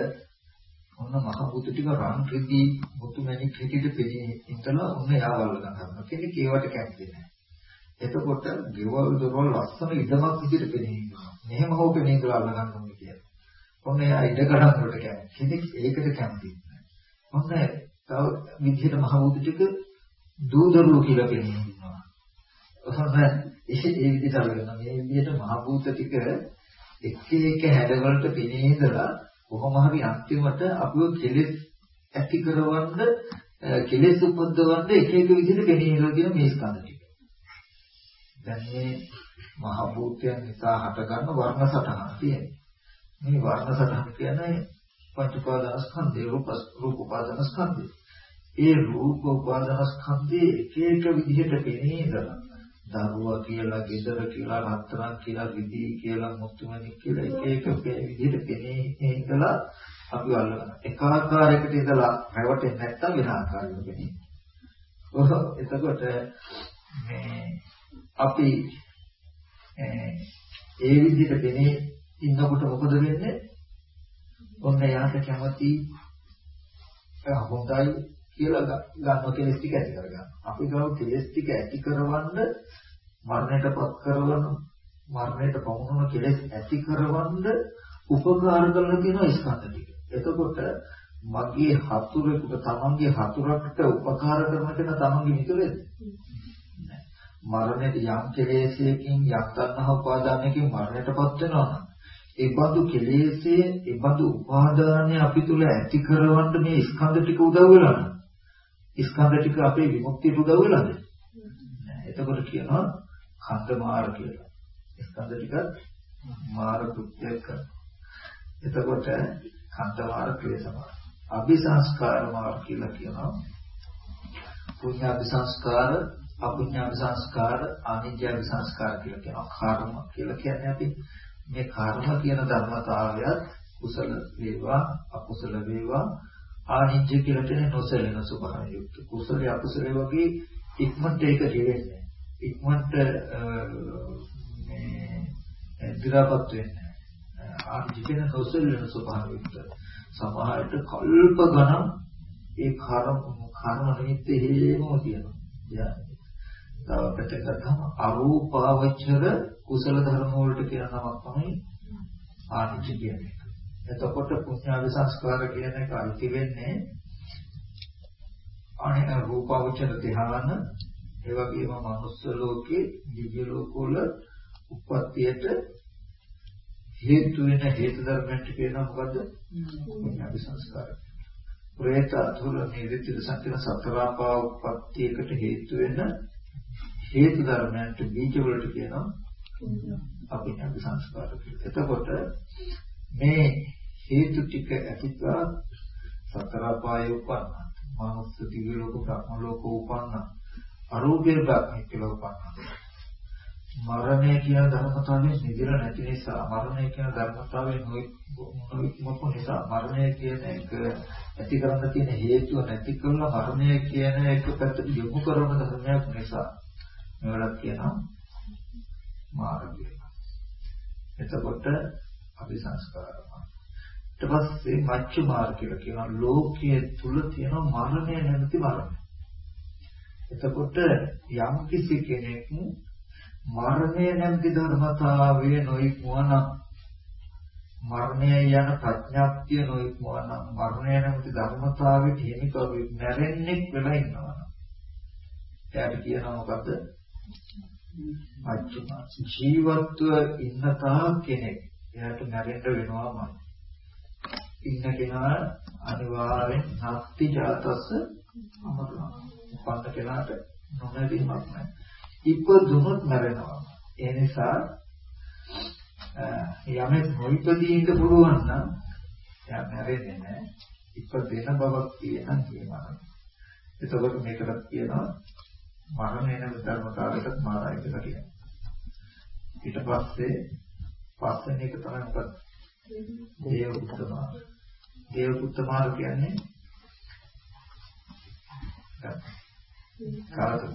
ඔන්න මහ බුදු ටික රන් රිදී මුතු මැණික් හිටිට පෙනී ඉඳලා ඔන්න යාවල් ගන්නවා. කෙනෙක් ඒවට කැමති නැහැ. එතකොට ගෙවල් දොරවල් ලස්සන ඉදමක් විදිහට පෙනී ඉන්නවා. මෙහෙම හෝ පෙනී ඉඳලා අල්ල ගන්න ඕනේ කියලා. ඔන්න එයා ඉඩ ගන්න වලට කැමති. කෙනෙක් ඒකට කැමති නැහැ. ඔන්න තව විදිහට මහ බුදු ටික දූදරුව කියලා පෙනී ඉන්නවා. ඔන්න ඒ විදිහට අල්ලගෙන මේ විදිහට මහ බුදු ටික එක එක හැඩවලට පෙනී ඉඳලා කොහොම හරි අන්තිමට අපිව කෙලෙස් ඇති කරවන්න කෙලෙස් උපද්දවන්න එක එක විදිහට ගෙනියලා තියෙන මේ ස්කන්ධ ටික. දැන් මේ මහ භූතයන් නිසා හටගන්න වර්ණ සටහන තියෙනවා. මේ වර්ණ සටහන කියන්නේ පංච උපාදාන ස්කන්ධේ රූප රූප උපාදාන ස්කන්ධේ. ඒ රූප උපාදාන ස්කන්ධේ එක එක විදිහට පෙනී ඉඳලා දරුවා කියලා, ගෙදර කියලා, රත්තරන් කියලා, විදී කියලා, මුතුමනි කියලා එක එක විදිහට පෙනී ඉඳලා අපි අල්ලගන්න. එක ආකාරයකට ඉඳලා රැවටෙන්නේ නැත්තම් වෙන ආකාරයකට පෙනී. ඔහො එතකොට මේ අපි ඒ විදිහට පෙනී ඉන්නකොට මොකද වෙන්නේ? ඔන්න යාට කැමති හොඳයි කියලා ගන්න කෙලස් ටික ඇති කරගන්න. අපි ගාව කෙලස් ටික ඇති කරවන්න මරණයටපත් කරවන මරණයට පමුණුන කෙලස් ඇති කරවන්න උපකාර කරන තියෙන ස්කන්ධ ටික. එතකොට මගේ හතුරෙකුට තමන්ගේ හතුරකට උපකාර කරන කෙනා තමන්ගේ මිතුරේද? මරණයට යම් කෙලෙසයකින් යම් තණ්හා උපාදානයකින් මරණයටපත් වෙනවා නම් ඒ බඳු කෙලෙසයේ ඒ බඳු උපාදානය අපි තුල ඇති කරවන්න මේ ස්කන්ධ ටික උදව් වෙලා නම් ස්කන්ධ ටික අපේ විමුක්තියට උදව් වෙලාද? එතකොට කියනවා කන්ද මාර කියලා. ස්කන්ධ ටිකත් මාර කෘත්‍යයක් කරනවා. එතකොට කන්ද මාර ක්ලේශ මාර. අபிසංස්කාර මාර කියලා කියනවා. පුඤ්ඤ අபிසංස්කාර, අපුඤ්ඤ අபிසංස්කාර, අනිත්‍ය අபிසංස්කාර කියලා කියනවා. කර්ම කියලා කියන්නේ අපි මේ කර්ම කියන ධර්මතාවයත් කුසල වේවා අකුසල වේවා ආනිච්ච කියලා කියන නොසැලෙන ස්වභාවය යුක්ත. කුසල අකුසල වගේ ඉක්මනට ඒක හෙවෙන්නේ. ඉක්මනට මේ දිරාපත් වෙන්නේ. ආනිච්ච කියන නොසැලෙන ස්වභාවය යුක්ත. සමහරට කල්ප ගණන් ඒ කර්ම කර්ම නිමිත්ත හේම තියෙනවා. තව පැත්තකට ගත්තම අරූපාවචර කුසල ධර්ම වලට කියන නමක් තමයි ආනිච්ච කියන්නේ. එතකොට පුණ්‍යාවි සංස්කාර කියන එක අයිති වෙන්නේ අනේ රූපාවචර ධ්‍යාන ඒ වගේම මනුස්ස ලෝකේ දිව්‍ය ලෝකවල උප්පත්තියට හේතු වෙන හේතු ධර්මයන්ට කියනවා මොකද්ද? පුණ්‍යාවි සංස්කාර. ප්‍රේත අතුල නිරිතිර සංකේත සතරාපා උප්පත්තියකට හේතු වෙන හේතු ධර්මයන්ට බීජ වලට කියනවා අපිඥාති සංස්කාර කියලා. එතකොට මේ හේතු ටික ඇතිවා සතර පාය උපන්න. මානස දිව්‍ය ලෝක බ්‍රහ්ම ලෝක උපන්න. අරූපේ බ්‍රහ්ම කියලා උපන්න. මරණය කියන ධර්මතාවයෙන් නිදිර නැති නිසා මරණය කියන ධර්මතාවයෙන් නොයිමොකු නිසා මරණය කියන එක ඇති කරන්න තියෙන හේතුව නැති කරලා මරණය කියන එක පැත්තට යොමු කරන ධර්මයක් නිසා මේවලක් කියනවා මාර්ගය. එතකොට අපි සංස්කාර ඊට පස්සේ මච්චු මාර්ග කියලා කියනවා ලෝකයේ තුල තියෙන මරණය නැමැති මරණය. එතකොට යම් කිසි කෙනෙක් මරණය නැමැති ධර්මතාවය නොයික්මවන මරණය යන ප්‍රඥාප්තිය නොයික්මවන මරණය නැමැති ධර්මතාවයට හිමිකව නැරෙන්නේ වෙලා ඉන්නවා. එයාට කියනවා මොකද්ද? මච්චු ජීවත්ව ඉන්න තාක් කෙනෙක් එයාට නැරෙන්න වෙනවාමයි. ඉන්න කෙනා අනිවාර්යෙන් නැති ජාතස්ස අමරනවා. උපන්න කෙනාට නොමැවීමක් නැහැ. ඉපදුනොත් මැරෙනවා. ඒ නිසා යමෙක් නොඉපදී ඉන්න පුළුවන් නම් එයා මැරෙන්නේ නැහැ. ඉපදෙන බවක් තියෙන කියනවා. එතකොට මේකට කියනවා මරණය වෙන ධර්මතාවයකට මාරයි කියලා කියනවා. ඊට පස්සේ පස්වෙනි එක තමයි මොකද? දේව පුත්තමාර. දේව පුත්තමාර කියන්නේ කාටද?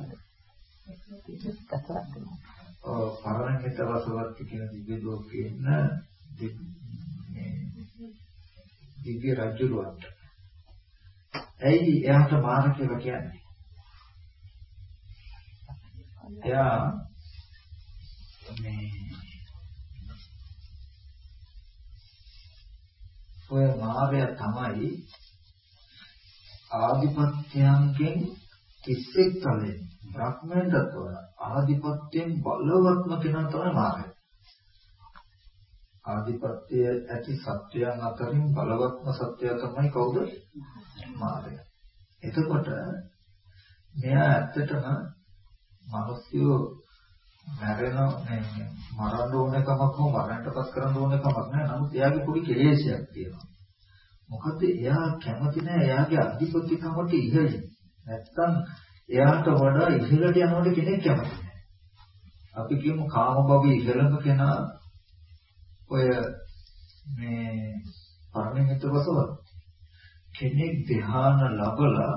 ඔව් පරණිත වසවත් කියන දිව්‍ය ලෝකේ ඉන්න දිව්‍ය රජුලුවන්ට. ඇයි එයාට මාර කියලා කියන්නේ? එයා මේ ඔය මාර්ය තමයි ආධිපත්‍යයෙන් කිස්සෙක් තලෙන් බ්‍රහ්මයන්ටත් වඩා ආධිපත්‍යයෙන් බලවත්ම කෙනා තමයි මාර්ය. ආධිපත්‍ය ඇති සත්‍යයන් අතරින් බලවත්ම සත්‍යය තමයි කවුද? මාර්ය. එතකොට මෙයා ඇත්තටම මිනිස්සු මැරෙන මේ මරන්න ඕන කමක් හෝ මරන්නටපත් කරන්න ඕන කමක් නැහැ. නමුත් එයාගේ පොඩි කෙලෙසයක් තියෙනවා. මොකද එයා කැමති නැහැ එයාගේ අධිපතිකමට ඉහළින්. නැත්තම් එයාට වඩා ඉහළට යනකොට කෙනෙක් කැමති නැහැ. අපි කියමු කාම භවයේ ඉහළම කෙනා ඔය මේ පරණිත වසව කෙනෙක් ධ්‍යාන ලබලා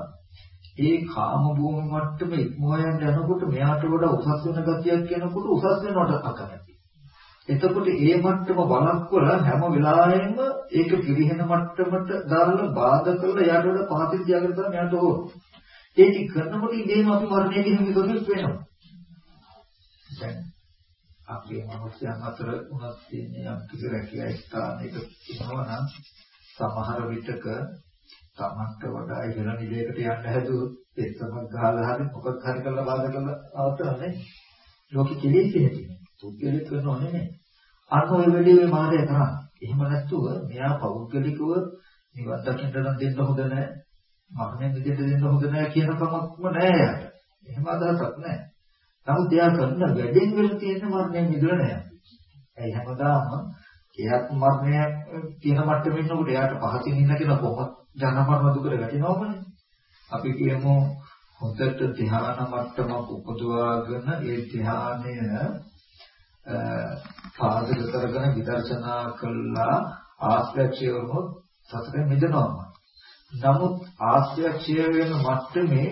ඒ කාම භූමි මට්ටම ඉක්මවයන් යනකොට මෙයාට වඩා උසස් වෙන ගතියක් කියනකොට උසස් වෙනවට අකමැති. එතකොට ඒ මට්ටම බලක්වල හැම වෙලාවෙම ඒක පිළිහෙන මට්ටමට දාලා බාධා කරලා එයාට වඩා පහතින් තියාගෙන තමයි මෙයාට ඕන. ඒක කරනකොට ඉබේම අපි මරණය කියන විදිහට වෙනවා. දැන් අපේ මනුස්සයන් අතර උනත් තියෙන යම් කිසි රැකියා ස්ථානයක ඉන්නවා නම් සමහර විටක තමන්ට වඩා ඉහළ නිලයකට යන්න හැදුවොත් එක්කමක් ගහලා හරි මොකක් හරි කරලා බාධා කරලා අවතරනේ ලෝකෙ කෙලෙස් තියෙනවා. පුද්ගලික කරනව නෙමෙයි අන්න ඔය වෙලේ මේ මායя කරන්නේ එහෙම නැත්තුව මෙයා පෞද්ගලිකව නිවන් දකින්න නම් දෙන්න හොඳ නැහැ. මරණයෙන් විදිහට දෙන්න හොඳ නැහැ කියන කමක්ම නැහැ. යාට එහෙම අදහසක් නැහැ. නමුත් එයා කරන වැඩෙන් වෙල තියෙන මරණයෙන් මිදෙලා නැහැ ඒ හැමදාම එයාත් මරණය කියන මට්ටමේ ඉන්නකොට එයාට පහතින් ඉන්න කෙනා කොහොමද ජනමරණ දුකට වැටෙනවමනේ. අපි කියමු හොඳට ධ්‍යාන මට්ටමක් උපදවාගෙන ඒ ධ්‍යානය පාදක කරගෙන විදර්ශනා කළා ආශ්‍රයක්ෂය වුණොත් සසරෙන් මිදෙනවා. නමුත් ආශ්‍රයක්ෂය වෙන මට්ටමේ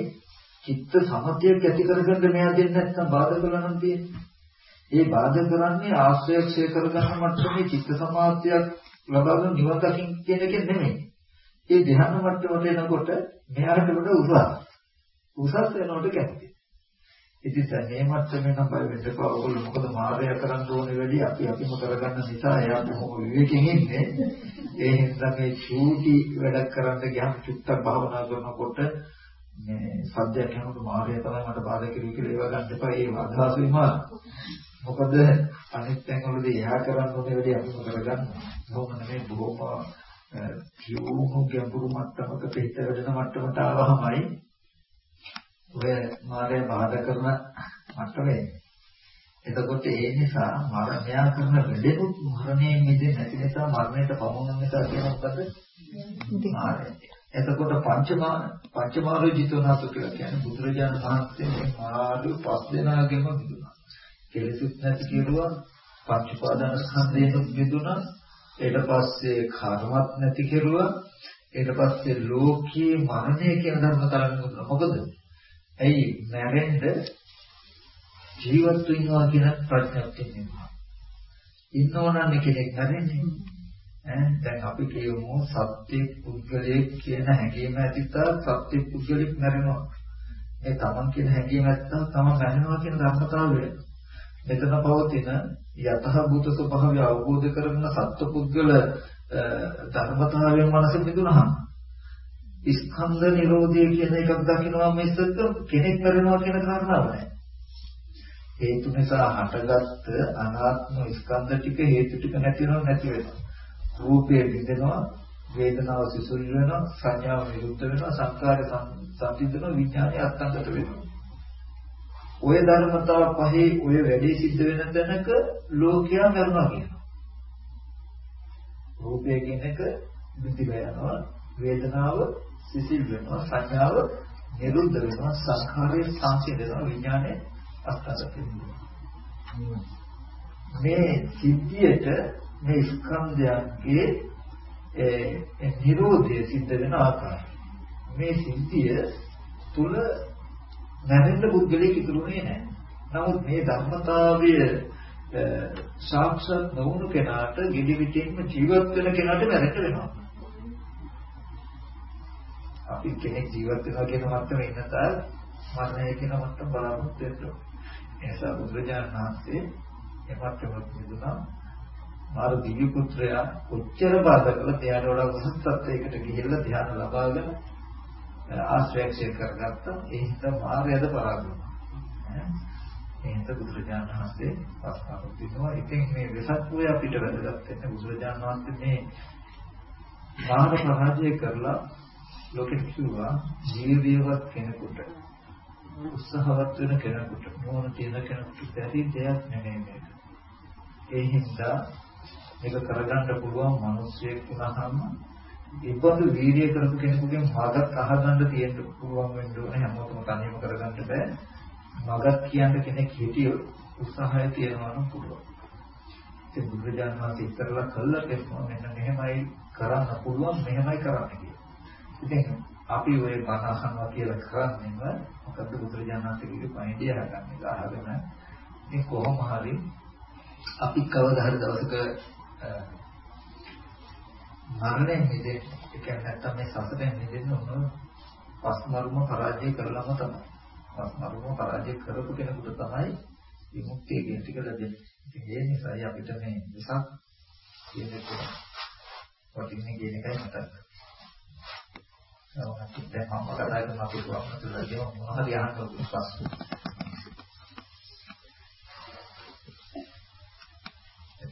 චිත්ත සමතයක් ඇති කරගන්න මෙයා දෙන්නේ නැත්නම් බාධා කරලා නම් තියෙන්නේ. ඒ බාධා කරන්නේ ආශ්‍රයක්ෂය කරගන්න මට්ටමේ චිත්ත සමාධියක් ලබාගෙන නිවන් දකින්න කියන එක නෙමෙයි. ඒ ධ්‍යාන මට්ටමට එනකොට මෙයාට වඩා උසස් උසස් වෙනවට කැමති. ඉතින් දැන් මේ මට්ටමේ නම් බය වෙන්න එපා. ඔයගොල්ලෝ මොකද මායя කරන්න ඕනේ වැඩි අපි අපිම කරගන්න නිසා එයා බොහොම විවේකයෙන් ඉන්නේ. ඒ හින්දා මේ චූටි වැඩක් කරන්න ගියාම චුට්ටක් භාවනා කරනකොට මේ සද්දයක් යනකොට මායя තමයි මට බාධා කිරුවේ කියලා ඒව ගන්න එපා. ඒ අදහස විමා. මොකද අනිත් තැන්වලදී එයා කරන්න ඕනේ වැඩි අපිම කරගන්න. බොහොම නෙමෙයි බොහොම කියෝම ගැඹුරු මට්ටමක පිට වැඩෙන මට්ටමට ආවමයි ඔය මාගේ බාධා කරන මට්ටමේ. එතකොට ඒ නිසා මරණයා කරන වැඩෙනුත් මරණයෙන් මිදෙන්නේ නැති නිසා මරණයට පමුණුන නිසා කියන මොකද මාරය එතකොට පංචමාන පංචමාරෝ ජීතවනාතු කියලා කියන්නේ බුදුරජාණන් වහන්සේ මේ මාළු පස් දෙනාගෙම මිදුණා. කෙලෙසුත් නැති කියනවා පංච උපාදාන ස්කන්ධයෙන් මිදුණා ඊට පස්සේ කර්මත් නැති කෙරුවා ඊට පස්සේ ලෝකයේ මරණය කියන ධර්මතාවය මොකද? ඇයි මැරෙන්න ජීවත් වෙනවා කියන ප්‍රඥාවෙන් ඉන්නවා. ඉන්නවනම් කෙනෙක් නැරෙන්නේ. ඈ දැන් අපි කියමු සත්‍ය පුද්ගලයෙක් කියන හැඟීම ඇතිතා සත්‍ය පුද්ගලෙක් නැරෙනවා. ඒ තමන් කියන හැඟීම ඇත්තා තමන් නැරෙනවා කියන ධර්මතාවය. මෙතන පවතින යතහ භූත ස්වභාවය අවබෝධ කරගෙන සත්පුද්ගල ධර්මතාවයෙන් මනස මිදුනහම ස්කන්ධ නිරෝධය කියන එකක් දකිනවා මිසක කෙනෙක් කරනවා කියන කාරණාව නැහැ. හේතු නිසා හටගත් අනාත්ම ස්කන්ධ ටික හේතු ටික නැතිවෙනවා නැති වෙනවා. රූපය විඳිනවා, වේදනාව සිසුල් වෙනවා, සංඥාව විරුද්ධ වෙනවා, සංකාරය සම්පින්දනවා, විඥානය අත්ංගත වෙනවා. ඔය ධර්මතාව පහේ ඔය වැඩි සිද්ධ වෙන තැනක ලෝකයා කරනවා කියනවා. රූපය කියන එක නිදිව යනවා වේදනාව සිසිල් වෙනවා සංඥාව නිරුද්ධ වෙනවා සංඛාරයේ සංසිඳනවා විඥානයේ අස්තර වෙනවා මේ සිද්ධියට මේ ස්කන්ධයන්ගේ ඒ නිරෝධය සිද්ධ වෙන ආකාරය මේ සිද්ධිය තුල නැරෙන්න බුද්ධලේ ඉතුරුනේ නැහැ. නමුත් මේ ධර්මතාවය සාක්ෂාත් නොවුණු කෙනාට gedi විටින්ම ජීවත් වෙන කෙනාට නැරෙන්න වෙනවා. අපි කෙනෙක් ජීවත් වෙනවා කියන මට්ටමේ ඉන්න තාල් මරණය කියන මට්ටම බලාපොරොත්තු වෙන්න ඕනේ. ඒ නිසා බුදුරජාණන් වහන්සේ එමත්කමක් නිදුනා මාර දිව්‍ය පුත්‍රයා උච්චර බාධකල ධ්‍යාන වල උසස්ත්වයකට ගිහිල්ලා ධ්‍යාන ලබාගෙන ආශ්‍රයක්ෂය කරගත්තා ඒ හින්දා මාර්යද පරාද වුණා ඒ හින්දා බුදුරජාණන් වහන්සේ පස්තාවක් දෙනවා ඉතින් මේ වෙසක් පොය අපිට වැදගත් වෙන්නේ බුදුරජාණන් වහන්සේ මේ මාර්ග පරාජය කරලා ලෝකෙට කිව්වා ජීවිතවත් කෙනෙකුට උත්සාහවත් වෙන කෙනෙකුට මොන තියෙන කෙනෙකුට බැරි දෙයක් නෙමෙයි මේක. ඒ හින්දා මේක කරගන්න පුළුවන් මිනිස්සෙක් වුණාම ඉබඳු වීර්ය කරපු කෙනෙකුගෙන් මගක් අහගන්න තියෙන්න පුළුවන් වෙන්න ඕනේ. හැමෝටම තනියම කරගන්න බෑ. මගක් කියන්න කෙනෙක් හිටියොත් උත්සාහය තියනවා නම් පුළුවන්. ඉතින් බුදුරජාණන් වහන්සේ ඉතරලා කළා කියනවා මෙන්න මෙහෙමයි කරන්න පුළුවන් මෙහෙමයි කරන්න කියලා. ඉතින් අපි ওই බණ අහනවා කියලා කරන්නේම මොකද බුදුරජාණන් වහන්සේ කිව්ව? පණිඩිය හදන්න එක අහගෙන ඉතින් කොහොම හරි අපි කවදා හරි දවසක මරණයෙන් මිදෙන්න ඒ කියන්නේ නැත්තම් මේ සසරෙන් මිදෙන්න ඕන පස්මරුම පරාජය කරලම තමයි. පස්මරුම පරාජය කරපු කෙනෙකුට තමයි විමුක්තිය කියන ටික ලැබෙන්නේ. ඉතින් ඒ නිසායි අපිට මේ විසක් කියන එක වටින්නේ කියන එකයි මතක් කරගන්න. දැන් මම කතා කරන අපේ වක්මතුලදී මොනවා හරි අහන්න ඕන ප්‍රශ්න.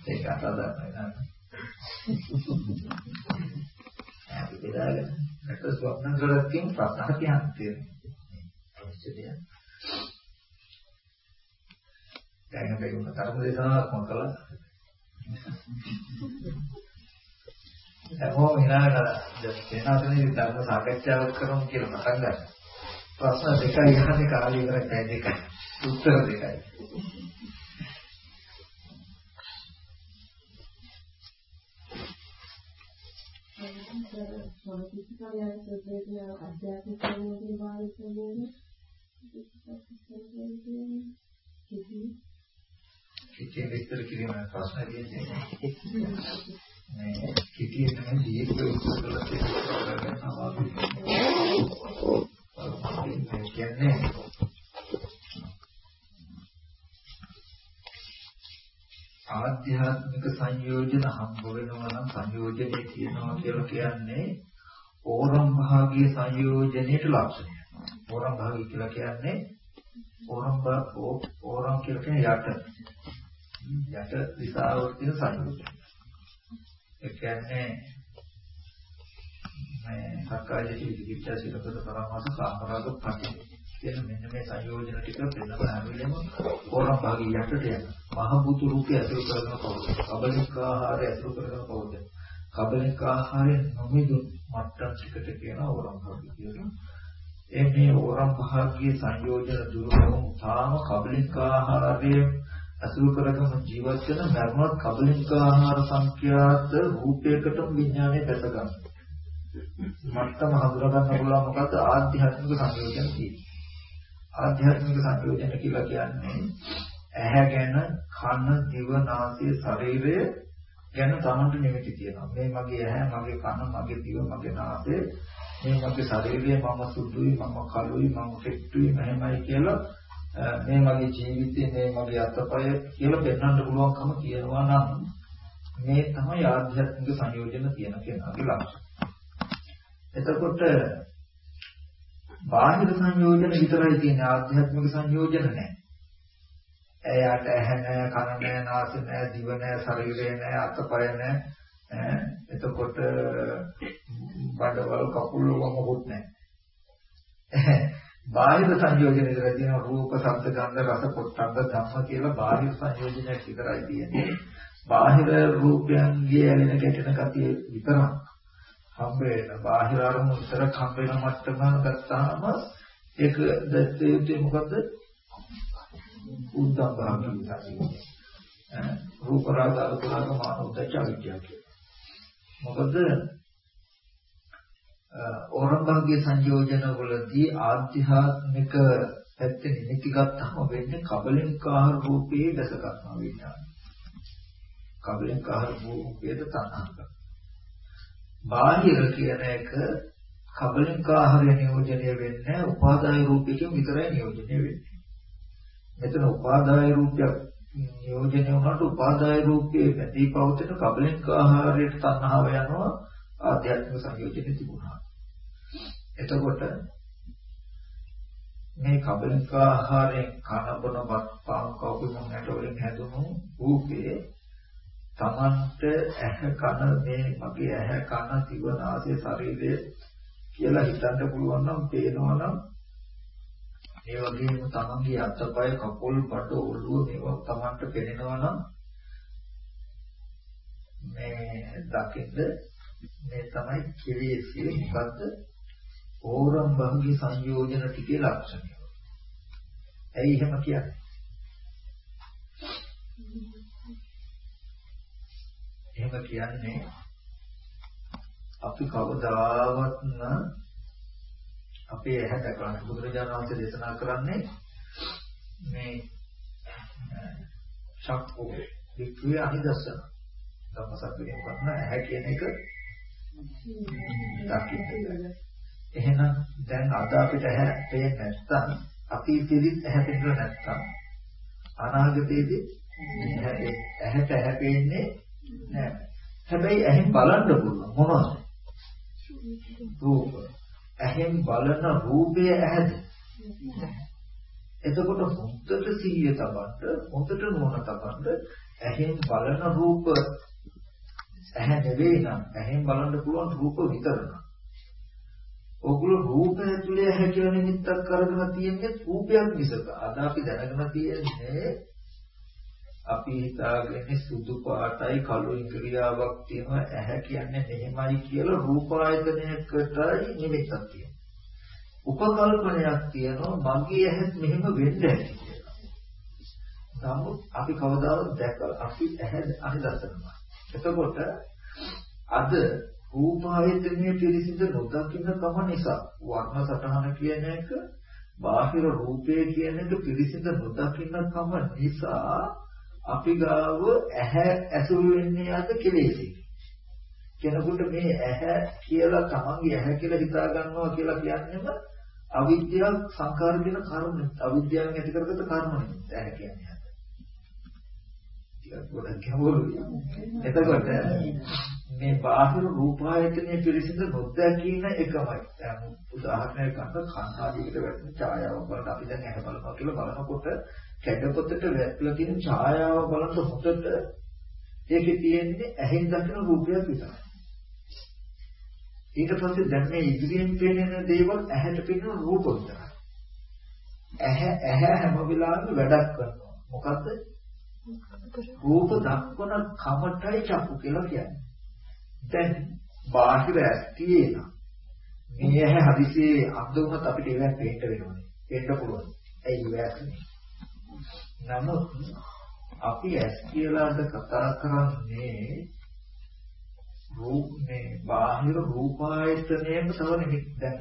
ඒක අතදාන්න අපි බෙදාගෙන නැත්නම් ස්වප්න කරද්දී ප්‍රශ්න කියන්න තියෙනවා. අවශ්‍ය දෙයක්. දැන් අපි උන තරම දේශනාවක් මොකලා හැමෝම හිනාගෙන දෙනාතනේ ධර්ම සාකච්ඡාවක් කරමු කියලා පටන් ගන්න. ප්‍රශ්න දෙකයි අහන්නේ කාලය ඉවරයි දෙකයි. උත්තර දෙකයි. මොනකිස්කාරයන් සුපේන අධ්‍යාත්මික කර්මවලින් වාරි කියන්නේ කිටි විස්තර කිරීම ප්‍රශ්න දෙන්නේ මේ කිටි නම් දීර්ඝ විස්තර කරලා තියෙනවා කියන්නේ ආධ්‍යාත්මික සංයෝජන හම්බ වෙනවා නම් සංයෝජනේ තියෙනවා කියලා කියන්නේ ඕරම් භාගීය සංයෝජනයේ ලක්ෂණය. ඕරම් භාගී කියලා කියන්නේ ඕරම් ඕරම් කියලා කියන්නේ යට. යට දිශාවට තියෙන සංයෝජන. ඒ කියන්නේ මේ සක්කායදී විචිකිච්ඡා සිලපද පරමාස සාමරාග පටි කියන මෙන්න මේ සංයෝජන ටික පෙන්නන හැමලෙම ඕරම් භාගී යටට යන මහ බුදු රූපය ඇතුළු කරන කවුද? කබලික ආහාරය ඇතුළු කරන කවුද? කබලික ආහාරය නොමිදු මට්ටම් ටිකට කියන ඕරම් භාගී කියලා. ඒ මේ ඕරම් භාගී සංයෝජන දුරු කරමු තාම කබලික ආහාරය ඇතුළු කරගෙන ජීවත් වෙන මරණ කබලික ආහාර සංඛ්‍යාත රූපයකටම විඥානය දැස ගන්න. මට්ටම හඳුනා ගන්න පුළුවන් මොකද්ද ආධ්‍යාත්මික සංයෝජන කියන්නේ. ආධ්‍යාත්මික සංයෝජන කියලා කියන්නේ ඇහැ ගැන කන දිව නාසය ශරීරය ගැන තමන්ට නිමිති තියෙනවා මේ මගේ ඇහැ මගේ කන මගේ දිව මගේ නාසය මේ මගේ ශරීරය මම සුදුයි මම කළුයි මම කෙට්ටුයි මෙහෙමයි කියලා මේ මගේ ජීවිතේ මේ මගේ අතපය කියලා පෙන්වන්න පුළුවන්කම තියෙනවා නම් මේ තමයි ආධ්‍යාත්මික සංයෝජන තියෙන කෙනාගේ ලක්ෂණ. එතකොට බාහිර සංයෝජන විතරයි තියෙන ආධ්‍යාත්මික සංයෝජන නැහැ. එයාට ඇහැ නැහැ, කන නැහැ, නාසය නැහැ, දිව නැහැ, ශරීරය නැහැ, අතපය නැහැ. එතකොට බඩවල් කකුල් මොකුත් නැහැ. බාහිර සංයෝජන විතර තියෙන රූප, ශබ්ද, ගන්ධ, රස, පොට්ටබ්බ ධම්ම කියලා බාහිර සංයෝජනයක් විතරයි තියෙන්නේ. බාහිර රූපයන්ගේ ඇලෙන ගැටෙන ගතිය විතරක් හම්බ වෙන බාහිර අරමුණු විතරක් හම්බ වෙන මට්ටම ගත්තාම ඒක දැක්ක යුත්තේ මොකද්ද? උද්දම් භාගී සතිය. රූප රාග අරුතරාග මානෝදච අවිද්‍යාව මොකද ඕරම්භාග්‍ය සංයෝජන වලදී ආධ්‍යාත්මික පැත්තේ නිමිති ගත්තම වෙන්නේ කබලින්කාහ රූපේ දැස ගන්නවා විඥාන. කබලින්කාහ රූපේද තණ්හාක. බාහිර කියන එක කබලින්කාහය නියෝජනය වෙන්නේ උපාදාය රූපයෙන් විතරයි නියෝජනය වෙන්නේ. මෙතන උපාදාය රූපයක් නියෝජනය වුණාට උපාදාය රූපයේ පැදී පවතින කබලින්කාහාරයට තණ්හාව යනවා ආධ්‍යාත්මික සංයෝජනෙ තිබුණා. එතකොට මේ කබලික ආහාරයෙන් කනබන වත් පාන් කවුරු මොනකට වලින් හැදුණු රූපයේ තමන්ට ඇහ කන මේ මගේ ඇහ කන දිව නාසය ශරීරය කියලා හිතන්න පුළුවන් නම් පේනවා නම් ඒ වගේම තමන්ගේ අතපය කකුල් බඩ ඔළුව මේවා තමන්ට පේනවා නම් මේ දකින්ද මේ තමයි කෙලෙසිය. මොකද්ද? ඕරම් භංගි සංයෝජන ටිකේ ලක්ෂණය. ඇයි එහෙම කියන්නේ? එහෙම කියන්නේ අපි කවදාවත් අපේ ඇහැ දැකලා බුදුරජාණන් වහන්සේ දේශනා කරන්නේ මේ චක්කෝ වික්‍රිය අනිදස්සන ධම්මසත්වයෙන් කරන ඇහැ කියන එක දකින්න. එහෙනම් දැන් අද අපිට ඇහැ පේන්නේ නැත්නම් අපි පිළිත් ඇහැ පෙන්වලා නැත්නම් අනාගතයේදී ඇහැට ඇහැ පේන්නේ නැහැ. හැබැයි ඇහෙන් බලන්න පුළුවන් මොනවද? රූප. ඇහෙන් බලන රූපය ඇහැද? එතකොට හොඳට සිහිය තබන්න හොඳට නුවණ තබන්න ඇහෙන් බලන රූප ඇහැ නෙවෙයි නම් ඇහෙන් බලන්න පුළුවන් රූප විතරයි. ඔගොල්ලෝ රූප ඇතුලේ ඇහැ කියලා නිමිත්තක් අරගෙන තියෙන්නේ රූපයක් මිසක අද අපි දැනගෙන තියෙන්නේ අපි හිතාගෙන සුදු පාටයි කළු ඉන්ද්‍රියාවක් තියෙනවා ඇහැ කියන්නේ මෙහෙමයි කියලා රූප ආයතනයකටයි නිමිත්තක් තියෙනවා. උපකල්පනයක් තියෙනවා මගේ ඇහත් මෙහෙම වෙන්න ඇති කියලා. නමුත් අපි කවදාවත් දැකලා අපි ඇහැ අනිදස්සනවා. එතකොට අද රූප ආයතනයේ පිරිසිදු නොදකින්න කම නිසා වර්ණ සටහන කියන එක බාහිර රූපය කියන එක පිරිසිදු නොදකින්න කම නිසා අපි ගාව ඇහැ ඇසුරු වෙන්නේ අද කෙලෙසි. කෙනෙකුට මේ ඇහැ කියලා තමන්ගේ ඇහැ කියලා හිතා ගන්නවා කියලා කියන්නේම අවිද්‍යාව සංකාර කියන කර්ම අවිද්‍යාවෙන් ඇති කරගත්ත කර්ම නෙමෙයි ඇහැ කියන්නේ. ටිකක් ගොඩක් ගැඹුරුයි. එතකොට මේ බාහිර රූපායතනයේ පිරිසිදු නොදැකීම එකමයි. දැන් උදාහරණයක් ගන්න කන්නාදීකට වැටෙන ඡායාව බලන්න අපි දැන් ඇහැ බලනවා කියලා බලනකොට කැඩපොතට වැටලා තියෙන ඡායාව බලන්න හොතට ඒකේ තියෙන්නේ ඇහෙන් දකින රූපයක් විතරයි. ඊට පස්සේ දැන් මේ ඉදිරියෙන් පේන දේවල් ඇහැට පේන රූප විතරයි. ඇහැ ඇහැ හැම වෙලාවෙම වැඩක් කරනවා. මොකද්ද? රූප දක්වන කමටයි චක්කු කියලා කියන්නේ. දැන් බාහිර ඇස් තියෙනවා. මේ ඇහැ හදිසියේ අන්ධ වුණත් අපිට ඒවත් පේන්න වෙනවනේ. පේන්න පුළුවන්. ඇයි ඒවත් නමුත් අපි ඇස් කියලාද කතා කරන්නේ රූප මේ බාහිර රූපායතනයෙන් තව නිමිති දැන්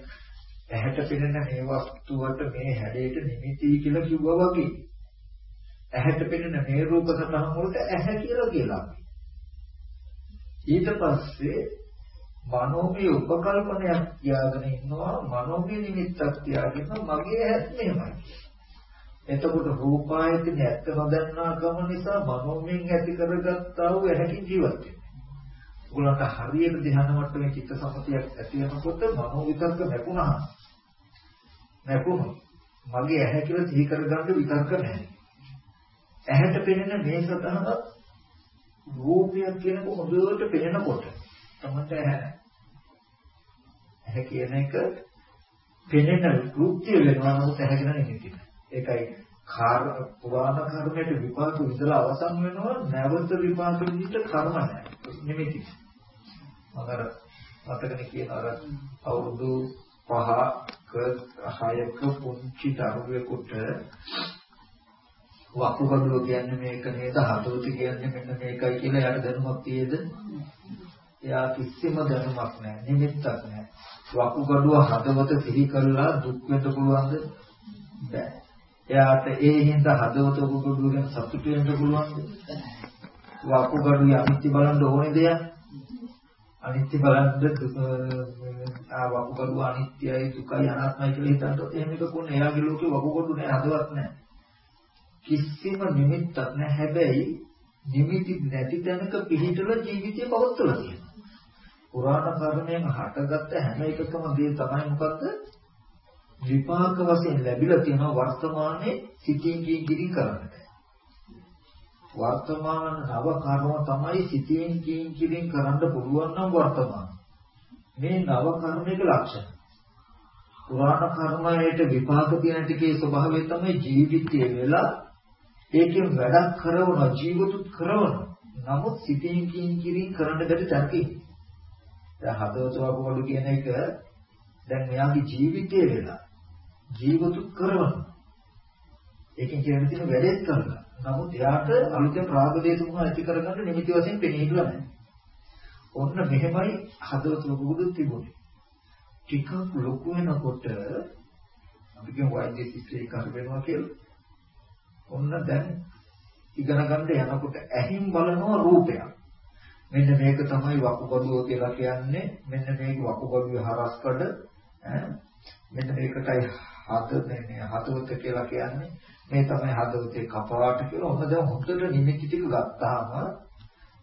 ඇහැට පෙනෙන මේ වස්තුවට මේ හැඩයට නිමිති කියලා කිව්වා වගේ ඇහැට පෙනෙන මේ රූප සතහන් වලට ඇහැ කියලා කියලා ඊට පස්සේ මනෝමය උපකල්පනයක් තියාගෙන ඉන්නවා මනෝමය නිමිත්තක් තියාගෙන මගේ ඇහත් මෙහෙමයි එතකොට රූපායතන ඇත්ත නොදන්නා කම නිසා මනෝමයෙන් ඇති කරගත්තා වූ ඇහැකින් ජීවත් වෙනවා. උගලන්ට හරියට ධ්‍යාන මට්ටමේ චිත්ත සමතියක් ඇති වෙනකොට මනෝ විතර්ක නැකුණා. නැකුණොත් මගේ ඇහැ කියලා සිහි කරගන්න විතර්ක නැහැ. ඇහැට පෙනෙන මේ සතහන රූපයක් කියනකො හොඳට පෙනෙනකොට තමයි ඇහැ ඇහැ කියන එක පෙනෙන රූපය වෙනවා නමුත් ඇහැ කියන නිමිති ඒකයි කාර පුරාණ කර්මයට විපාක විදලා අවසන් වෙනවා නැවත විපාක විදිහට කර්ම නැහැ. නිමිති මගර මතකනේ කියන අර අවුරුදු 5ක 6ක පුංචි දරුවෙකුට වකුගඩුව කියන්නේ මේක නේද? හදවත කියන්නේ මෙන්න මේකයි කියලා යාට දැනුමක් තියෙද? එයා කිසිම දැනුමක් නැහැ. නිමිත්තක් නැහැ. වකුගඩුව හදවත සිහි කළා දුක් වෙන්න පුළුවන්ද? බෑ. එයාට ඒ හින්දා හදවත වකුගඩුව ගැන සතුටු වෙන්න පුළුවන්ද? වකුගඩුවේ අනිත්‍ය බලන්න ඕනේ දෙයක්. අනිත්‍ය බලන්න ආ වකුගඩුව අනිත්‍යයි දුකයි අනාත්මයි කියලා හිතනකොට එහෙම එකක් ඕනේ එයාගේ ලෝකේ වකුගඩු නෑ හදවත් නෑ කිසිම නිමිත්තක් නෑ හැබැයි නිමිති නැති තැනක පිහිටලා ජීවිතය පවත්වලා තියෙනවා පුරාණ කර්මයෙන් හටගත්ත හැම එකකම දේ තමයි මොකද්ද විපාක වශයෙන් ලැබිලා තියෙන වර්තමානයේ සිතින් කිංකිරින් කරන්නට. වර්තමාන නව කර්ම තමයි සිතින් කිංකිරින් කරන්න පුළුවන් නම් වර්තමාන. මේ නව කර්මයක ලක්ෂණ. පුරාණ කර්මයට විපාක තියෙන ටිකේ ස්වභාවය තමයි ජීවිතයේ වෙලා ඒකෙන් වැඩක් කරන ජීවිතුත් කරන. නමුත් සිතින් කිංකිරින් කරන්න බැරි තරකේ. දැන් හදවත වගවලු කියන එක දැන් මෙයාගේ ජීවිතයේ වෙලා ජීවිතුත් කරනවා. ඒකෙන් කියන තියෙන වැඩේත් කරනවා. නමුත් එයාට අලුතෙන් රාගදේ තුන ඇති කරගන්න නිමිති වශයෙන් පෙනී හිටුවා නැහැ. ඔන්න මෙහෙමයි හදවත ලොකුදුත් තිබුණේ. ටිකක් ලොකු වෙනකොට අපි කියමු වෛද්‍ය ශිෂ්‍යයෙක් අර වෙනවා කියලා. ඔන්න දැන් ඉගෙන ගන්න යනකොට ඇහින් බලනවා රූපයක්. මෙන්න මේක තමයි වකුගඩුව කියලා කියන්නේ. මෙන්න මේක වකුගඩුවේ හරස්කඩ මෙන්න මේකටයි හත මේ හදවත කියලා කියන්නේ. මේ තමයි හදවතේ කපාට කියලා. ඔන්න දැන් හොඳට නිමිති ටික ගත්තාම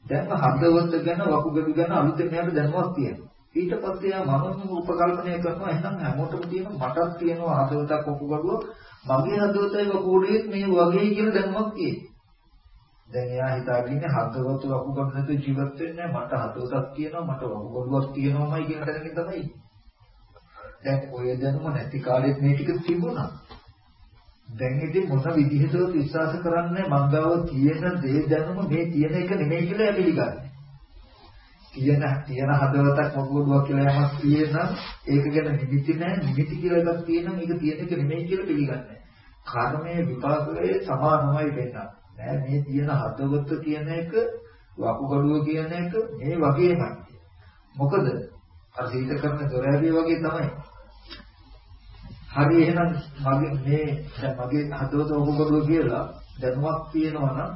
දැන් හදවත ගැන වකුගඩු ගැන අලුතෙන් මෙයාට දැනුමක් තියෙනවා. ඊට පස්සේ යා මනෝම උපකල්පනය කරනවා එහෙනම් හැමෝටම තියෙන මටත් තියෙනවා හදවතක් වකුගඩුව මගේ හදවතයි වකුගඩුවේ මේ වගේ කියලා දැනුමක් තියෙනවා. දැන් එයා හිතාගෙන හදවත වකුගඩු නැතුව ජීවත් වෙන්නේ මට හදවතක් තියෙනවා මට වකුගඩුවක් තියෙනවාමයි කියන තැනකින් තමයි. දැන් ඔය දැනුම නැති කාලෙත් මේ ටික තිබුණා. දැන් ඉතින් මොන විදිහටද විශ්වාස කරන්නේ මංගාව තියෙන දේ දැනුම මේ තියෙන එක නෙමෙයි කියලා පිළිගන්නේ. තියෙන තියෙන හදවතක් මොකෝදුවක් කියලා යමක් තියෙන ඒක ගැන නිමිති නැහැ නිමිති කියලා එකක් තියෙන මේක තියෙන එක නෙමෙයි කියලා පිළිගන්නේ. කර්මයේ විපාකයේ සමානමයි වෙන්න. නෑ මේ තියෙන හදවත කියන එක වකුගඩුව කියන එක මේ වගේමයි. මොකද අර සීත කරන දොරැවිය වගේ තමයි. හරි එහෙනම් මගේ මේ දැන් මගේ හදවත ඔබගොඩුව කියලා දැනුවක් තියෙනවා නම්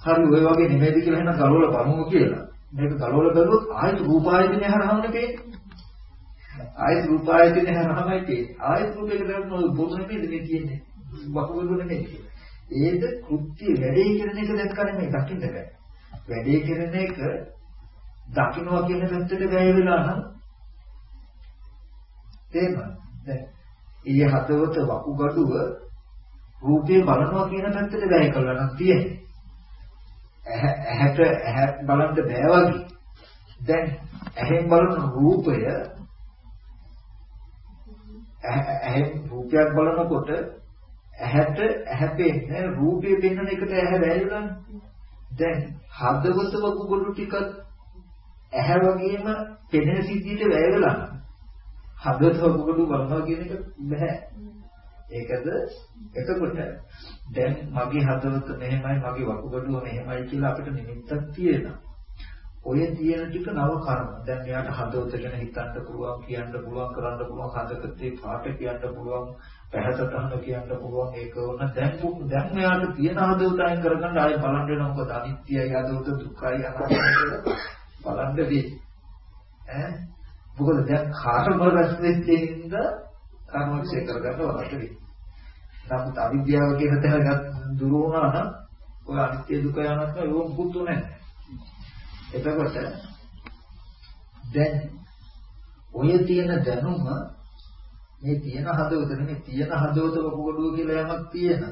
හරි ඔය වගේ නෙමෙයිද කියලා එහෙනම් ගලවලා බලමු කියලා. මේක ගලවලා බලුවොත් ආයෙත් රූපායතනය හරහාමනේ පේන්නේ. ආයෙත් රූපායතනය හරහාමයි පේන්නේ. ආයෙත් රූපයක දැක්ම බොරු නෙමෙයිද මේ තියෙන්නේ. වකුගඩුව නෙමෙයි. ඒද කෘත්‍ය වැඩේ කරන එක දැක්කම මේ දකින්න බෑ. වැඩේ කරන එක දකින්නවා කියන පැත්තට වැය වෙලා නම් තේරෙනවද? දැන් ඊයේ හදවත වකුගඩුව රූපේ බලනවා කියන පැත්තට වැය කළා නම් තියෙන්නේ. ඇහැට ඇහැ බලන්න බෑ වගේ. දැන් ඇහෙන් බලන රූපය ඇහෙන් රූපයක් බලනකොට ඇහැට ඇහැ පේන්නේ රූපේ පෙන්වන එකට ඇහැ වැයුණානේ. දැන් හදවත වකුගඩු ටිකක් ඇහැ වගේම පෙනෙන සිද්ධියට වැය වෙලා හදවත වකුගඩු බලනවා කියන එක බෑ. ඒකද එතකොට දැන් මගේ හදවත මෙහෙමයි මගේ වකුගඩුව මෙහෙමයි කියලා අපිට නිමිත්තක් තියෙනවා. ඔය තියෙන ටික නව කර්ම. දැන් එයාට හදවත ගැන හිතන්න පුළුවන්, කියන්න පුළුවන්, කරන්න පුළුවන්, හදවතේ පාට කියන්න පුළුවන්, පැහැසටහන කියන්න පුළුවන් ඒක වුණ දැන් දැන් මෙයාට තියෙන හදවත අයින් කරගන්න ආයෙ බලන්න වෙනවා මොකද අනිත්‍යයි හදවත දුක්ඛයි අනාත්මයි බලන්න දී. ඈ මොකද දැන් කර්ම රැස් වෙච්චින්ද කර්මක්ෂය කරගන්න වරට වෙයි. නමුත් අවිද්‍යාව කියන තැන දුර වුණා නම් ඔය අනිත්‍ය දුක යනත් ඒව මුකුත් නැහැ. එතකොට දැන් ඔය තියෙන දැනුම මේ තියෙන හදවත නෙමෙයි තියෙන හදවත වකුගඩුව කියලා යමක් තියෙන.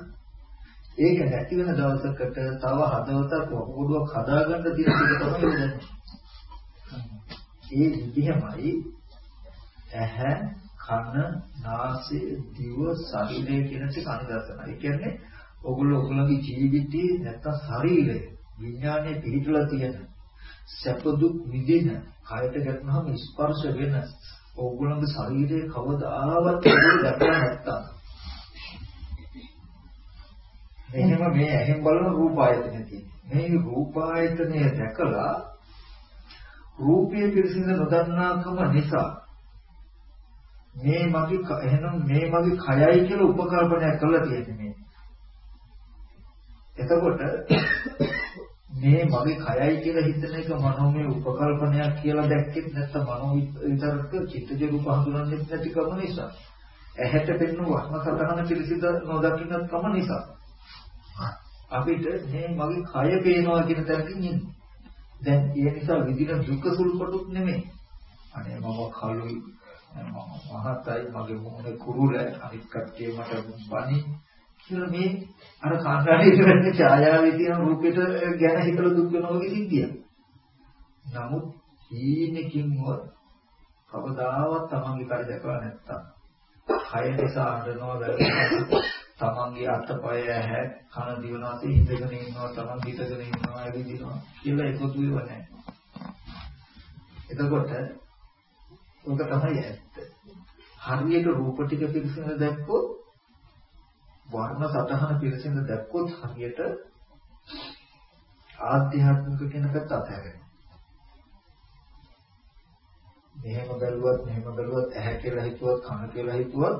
ඒක නැති වෙන දවසකට තව හදවතක් වකුගඩුවක් හදාගන්න තියෙන එක තමයි දැනෙන්නේ. ඒ විදිහමයි ඇහැ කන නාසය දිව ශරීරය කියන ටික අනිදර්ශනයි. ඒ කියන්නේ ඔගොල්ලෝ ඔගොල්ලෝගේ ජීවිතයේ නැත්තම් ශරීරය විඥානයේ පිහිටලා තියෙන සැප දුක් විඳින කයට ගැටුනහම ස්පර්ශ වෙන ඕගොල්ලන්ගේ ශරීරයේ කවදාවත් දැකලා නැත්තම් මෙහෙම මේ ඇහෙන් බලන රූප ආයතනෙ තියෙන්නේ මේ රූප ආයතනය දැකලා රූපයේ පිරිසිඳ නොදන්නාකම නිසා මේ මගේ එහෙනම් මේ මගේ කයයි කියලා උපකල්පනයක් කරලා තියෙන්නේ මේ. එතකොට මේ මගේ කයයි කියලා හිතන එක මනෝමය උපකල්පනයක් කියලා දැක්කෙත් නැත්නම් මනෝ විතරක චිත්තජ රූප හඳුනන්නේ නැති කම නිසා. ඇහැට පෙනෙන වර්ණ සතහන පිළිසිඳ නොදකින්නත් කම නිසා. අපිට මේ මගේ කය පේනවා කියන තැනකින් ඉන්නේ. දැන් ඒ නිසා විදින දුක සුළුපටුත් නෙමෙයි. අනේ මම කලුයි මහතයි මගේ මොහොනේ කුරුල අනිත් කට්ටිය මට බනි කියලා මේ අර කාන්තාරේ ඉඳන් ඡායාවේ තියෙන රූපෙට ගැන හිතලා දුක් වෙනවා වගේ සිද්ධියක්. නමුත් හීනකින්වත් කවදාවත් තමන්ගේ කර දැකලා නැත්තම් කය නිසා අඬනවා වැළපෙනවා තමන්ගේ අතපය ඇහැ කන දිවනාසය ඉඳගෙන ඉන්නවා තමන් හිටගෙන ඉන්නවා ඇවිදිනවා කියලා එකතු වෙව නැහැ. එතකොට ඔක තමයි ඇත්ත. හරියට රූප ටික පිළිසින දැක්කොත් වර්ණ සතහන පිළිසින දැක්කොත් හරියට ආධ්‍යාත්මික කෙනකට අතහැරෙනවා. මෙහෙම බැලුවත් මෙහෙම බැලුවත් ඇහැ කියලා හිතුවත් කන කියලා හිතුවත්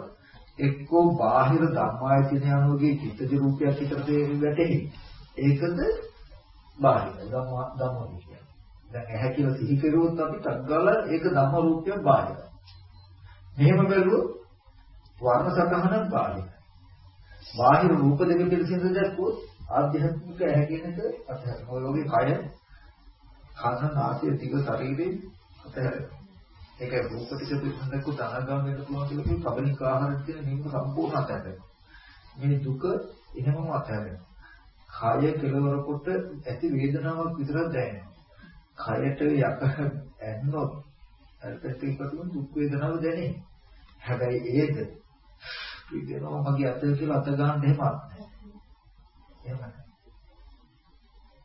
එක්කෝ බාහිර ධම්මායතන යනුවගේ චිත්තජ රූපයක් විතර තේරෙන්න වැටෙන්නේ. ඒකද බාහිර ධම්ම ධම්ම කියන්නේ. දැන් ඇහැ කියලා සිහි කරුවොත් අපි තත්ගාල ඒක ධම්ම රූපයක් බාහිර. මෙහෙම බැලුවොත් වර්ණ සතහනක් බාහිර. බාහිර රූප දෙක පිළිසිඳ දැක්වුවොත් ආධ්‍යාත්මික ඇහැ කියන එක අතහැරෙනවා. ඔය ලෝකේ කය කන නාසය දිව ශරීරේ අතහැරෙනවා. ඒක රූප ටික පිළිබඳව දැනගන්න වෙන පුළුවන් කියලා කිව්ව කබලික ආහාර කියන නියම සම්පූර්ණ අතහැරෙනවා. මේ දුක එහෙමම අතහැරෙනවා. කාය කෙලවර කොට ඇති වේදනාවක් විතරක් දැනෙනවා. කයට යක ඇන්නොත් අල්පෙටිකටම දුක් වේදනාව දැනේ. හැබැයි ඒද විදේනවා මගේ අත කියලා අත ගන්න එහෙම නැහැ. එහෙම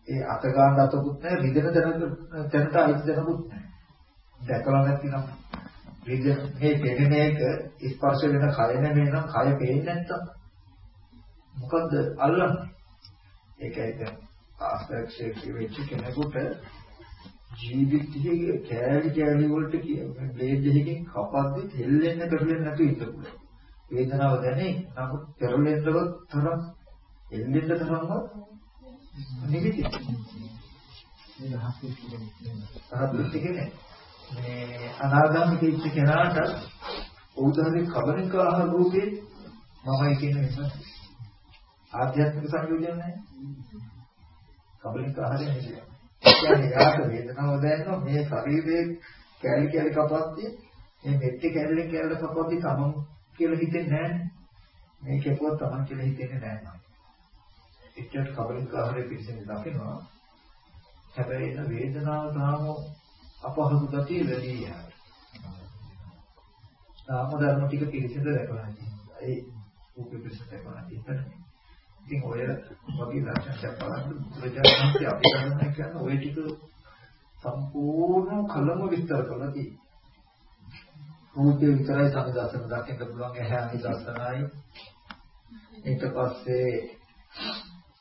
ඒ අත ගන්න අතකුත් නැහැ රිදෙන දැනට දැනට අයිති දැනකුත් නැහැ. දැකලා නැතිනම් රිදෙන මේ පෙනෙන එක ස්පර්ශ වෙන කය නෙමෙයි නම් කය පේන්නේ නැත්තම් මොකද්ද අල්ලන්නේ? ඒකයි දැන් ආස්තක්ෂේ වෙච්ච කෙනෙකුට ජීවිතයේ කෑලි කෑලි වලට කියන්නේ බ්ලේඩ් එකකින් කපද්දි තෙල්ලෙන්න කරුවෙන්නේ නැතුව ඉන්න පුළුවන්. වේදනාව දැනේ නමුත් පෙරලෙන්නව තරම් එල්ලෙන්න තරම්ව නිවිති. මේ රහත් කියන්නේ මේ අනාගාමී කිච්ච කෙනාට උදාහරණ කබලික ආහාර රූපේ මමයි කියන නිසා ආධ්‍යාත්මික සංයෝජන නැහැ. කබලික ආහාරය නෙවෙයි. කියන්නේ යාට වේදනාව දැනෙනවා මේ ශරීරයේ කැලි කැලි කපද්දී මේ මෙට්ටි කැලි කැලි කපද්දී තමන් කියලා හිතෙන්නේ නැහැ. මේ කෙපුව තමන් කියලා හිතෙන්නේ නැහැ. එච්චර කබලික ආහාරය පිළිසෙන් දකිනවා. හැබැයි එන වේදනාව තාම අපහසු ගතිය වැඩි යනවා. තාම ධර්ම ටික පිළිසෙන් දැකලා තියෙනවා. ඒ උපේ පිළිසෙන් දැකලා තියෙනවා. ඉතින් ඔය වගේ ලක්ෂණ බලන්න බුදුරජාණන් අපි ගන්න කියන්නේ ඔය ටික සම්පූර්ණ කලම විස්තර කරලා තියෙනවා. රූපේ විතරයි සංදර්ශන දකින්න පුළුවන් ඇහැ අනිදර්ශනයි. ඊට පස්සේ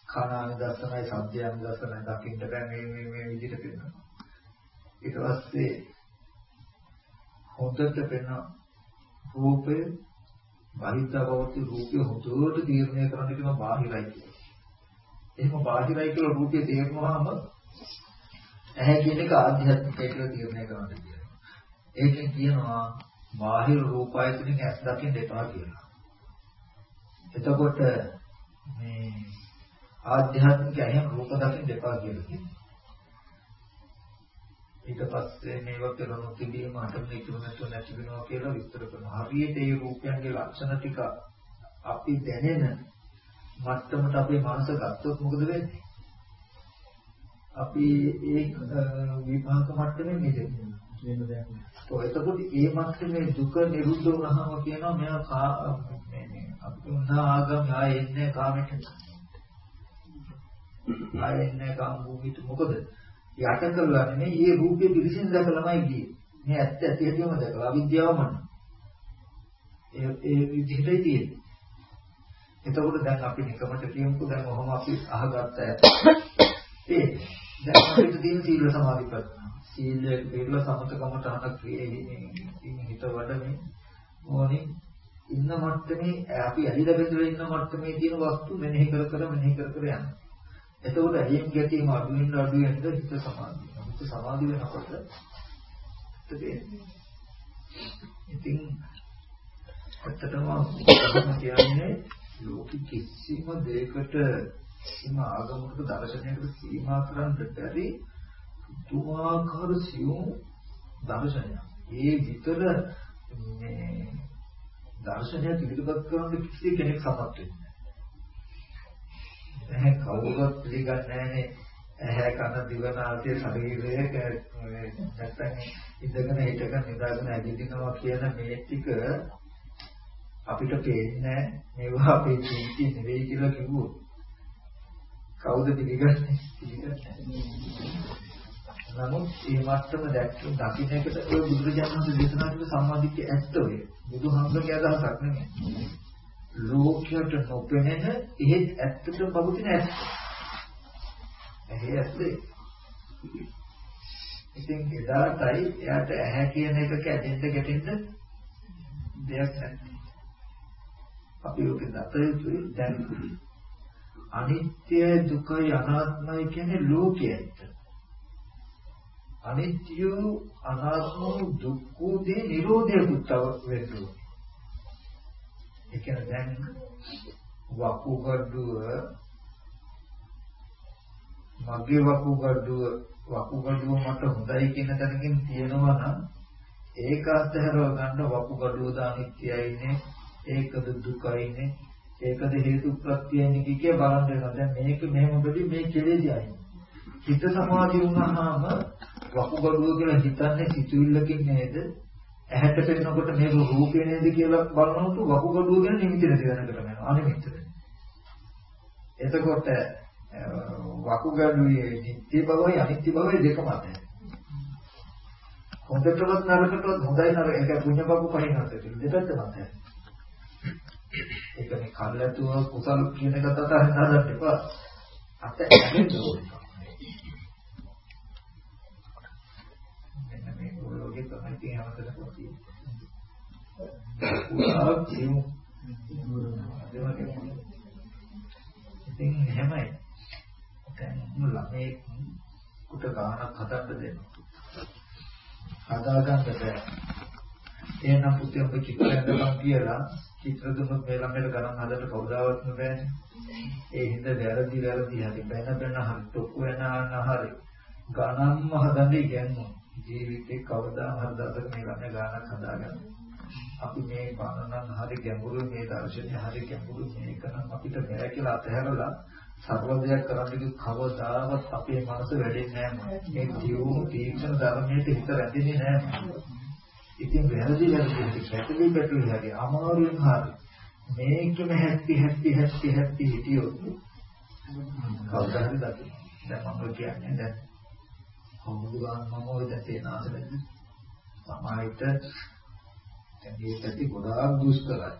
කන අනිදර්ශනයි ශබ්දය අනිදර්ශනයි දකින්න බෑ මේ මේ මේ විදිහට පෙන්නනවා. ඊට පස්සේ හොඳට පෙන රූපේ බාහිරවවති රූපය හොඳට තීරණය කරන්න කියන බාහිරයි කියන්නේ. එහෙම බාහිරයි කියලා රූපය තේරුනහම ඇහැ කියන එක ආධ්‍යාත්මිකයි කියලා තීරණය කරන්න කියනවා. ඒකෙන් කියනවා බාහිර රූපායතනෙන් ඇස් දකින්න එපා කියලා. එතකොට මේ ආධ්‍යාත්මික ඇහෙන් රූප දකින්න එපා කියලා කියනවා. ඊට පස්සේ මේවා කරනු තිබීම අතට ඉතුරුනතු නැති වෙනවා කියලා විස්තර කරනවා. හරියට ඒ රූපයන්ගේ ලක්ෂණ ටික අපි දැනෙන මට්ටමට අපේ මනස ගත්තොත් මොකද වෙන්නේ? අපි ඒ විභාග මට්ටමේ මිදෙන්නේ. මේක දෙයක් නෑ. તો එතකොට මේ මට්ටමේ දුක නිරුද්ධ වුණාම කියනවා මෙයා මේ අපි උන්නා ආගම ආයෙ එන්නේ කාමෙට. ආයෙ එන්නේ කාම භූමියට මොකද? යට කරලා නෙමෙයි මේ රූපේ පිළිසින් දැකලාමයි ගියේ. මේ ඇත්ත ඇති හැටිම දැකලා අවිද්‍යාවම. ඒ ඒ විදිහටයි තියෙන්නේ. එතකොට දැන් අපි නිකමට කියමුකෝ දැන් ඔහොම අපි අහගත්ත ඇත්ත. ඒ දැන් අපිට තියෙන සීල සමාධි ප්‍රඥා. සීල පිළිල සමතකමට අහන ක්‍රියේ හිත වඩමින් මොනින් ඉන්න මට්ටමේ අපි ඇලිලා බෙදලා ඉන්න මට්ටමේ තියෙන වස්තු මෙනෙහි කර කර මෙනෙහි කර කර යනවා. එතකොට ඇලීම් ගැටීම අඩු වෙන අඩු වෙන හිත සමාධිය. හිත සමාධි වෙනකොට ඉතින් ඇත්තටම කියන්නේ ලෝක කිසිම දෙයකට කිසිම ආගමකට දර්ශනයකට සීමා කරන්න බැරි පුදුමාකාර සියුම් දර්ශනයක්. ඒ විතර මේ දර්ශනයක් ඉදිරිපත් කරන්න කිසි කෙනෙක් සමත් වෙන්නේ නැහැ. කවුරුත් පිළිගන්නේ නැහැනේ. ඇහැ කන දිව නාසය ශරීරය නැත්තම් ඉඳගෙන හිටගෙන නිදාගෙන ඇවිදිනවා කියන මේ ටික අපිට පේන්නේ මේවා අපේ ජීවිතේ නෙවෙයි කියලා කිව්වොත් කවුද පිළිගන්නේ පිළිගන්නේ නමුත් මේ මට්ටම දැක්ක දකින්න එකට ඔය බුදුරජාණන් වහන්සේ දේශනා කළ සම්මාදිට්ඨිය ඇත්ත ඔය බුදුහාමුදුරගේ අදහසක් නෙමෙයි ලෝකයට නොපෙනෙන එහෙත් ඇත්තටම පවතින ඇත්ත. ඇහි ඇත්තේ. ඉතින් එදාටයි එයාට ඇහැ කියන එක කැදෙන්න ගැටෙන්න දෙයක් නැහැ. අපි ඔක දත යුතුයි දැන් අනිත්‍ය දුකයි අනාත්මයි කියන්නේ ලෝකයේත් අනිත්‍ය අනාත්ම දුක්ඛ දේ නිරෝධය පුත්තව වෙන්නේ ඒ කියන්නේ දැන් වකුගඩුව මගේ වකුගඩුව වකුගඩුව මට හොඳයි කියන තැනකින් තියෙනවා නම් ඒක අත්හැරව ගන්න වකුගඩුව දානිත්‍යයිනේ ඒකද දුකයිනේ ඒකද හේතු ප්‍රත්‍යයනේ කිය බලන්න වෙනවා. දැන් මේක මෙහෙම බෙදි මේ කෙලෙදී අයින් හිත සමාධි වුණාම වකුගඩුව කියලා හිතන්නේ සිතුවිල්ලකින් නේද? ඇහැට පෙනෙනකොට මේක රූපේ නේද කියලා බලනකොට වකුගඩුව ගැන නිමිති නැති වෙනකට වෙනවා අනිමිත්ත එතකොට වකුගඩුවේ නිත්‍ය බවයි අනිත්‍ය බවයි දෙකම නැහැ හොඳටවත් නරකටවත් හොඳයි නරක. ඒක පුණ්‍යපපු පහින් නැත්නම් දෙපැත්තම නැහැ ඒක මේ කල්ැතුව කුසල කියන එක තත හදාගන්න එපා. අත ඇහෙන්න ඕනේ. මෙන්න මේ ඔයගේ තමයි තියෙන අවතර පොතිය. උනා කියමු. ඉතින් එහෙමයි. දැන් ළමේ කුට ගානක් හදන්න දෙනවා. හදාගන්න බෑ. එහෙනම් පුතේ ඔබ කිව්වද කියලා චිත්‍ර දුන්නොත් මේ ළමයට ගණන් හදන්න කවදාවත් බෑනේ. ඒ හින්දා වැරදි වැරදි හරි බැන බැන හරි තොක්කු වෙන හරි ගණන්ම හදන්න ඉගෙනනවා. ජීවිතේ කවදා හරි දවසක මේ ළමයා ගණන් හදාගන්න. අපි මේ බණනන් හරි ගැඹුරු මේ දර්ශනය හරි ගැඹුරු මේක නම් අපිට බෑ කියලා අතහැරලා සර්ව දෙයක් කරන්න කවදාවත් අපේ මනස වැඩෙන්නේ නැහැ. මේ ජීවු තීක්ෂණ ධර්මයේ හිත රැඳෙන්නේ නැහැ. ඉතින් වැරදි වැරදි පැටලි පැටලි හරි අමාරුවෙන් හරි මේකම හැප්පි හැප්පි හැප්පි හැප්පි හිටියොත් කවදා හරි දකින්න. දැන් මම කියන්නේ දැන් කොහොමද මම ඔය දැතේ නාසලද සමාහිත දැන් මේ පැති ගොඩාක් දුෂ්කරයි.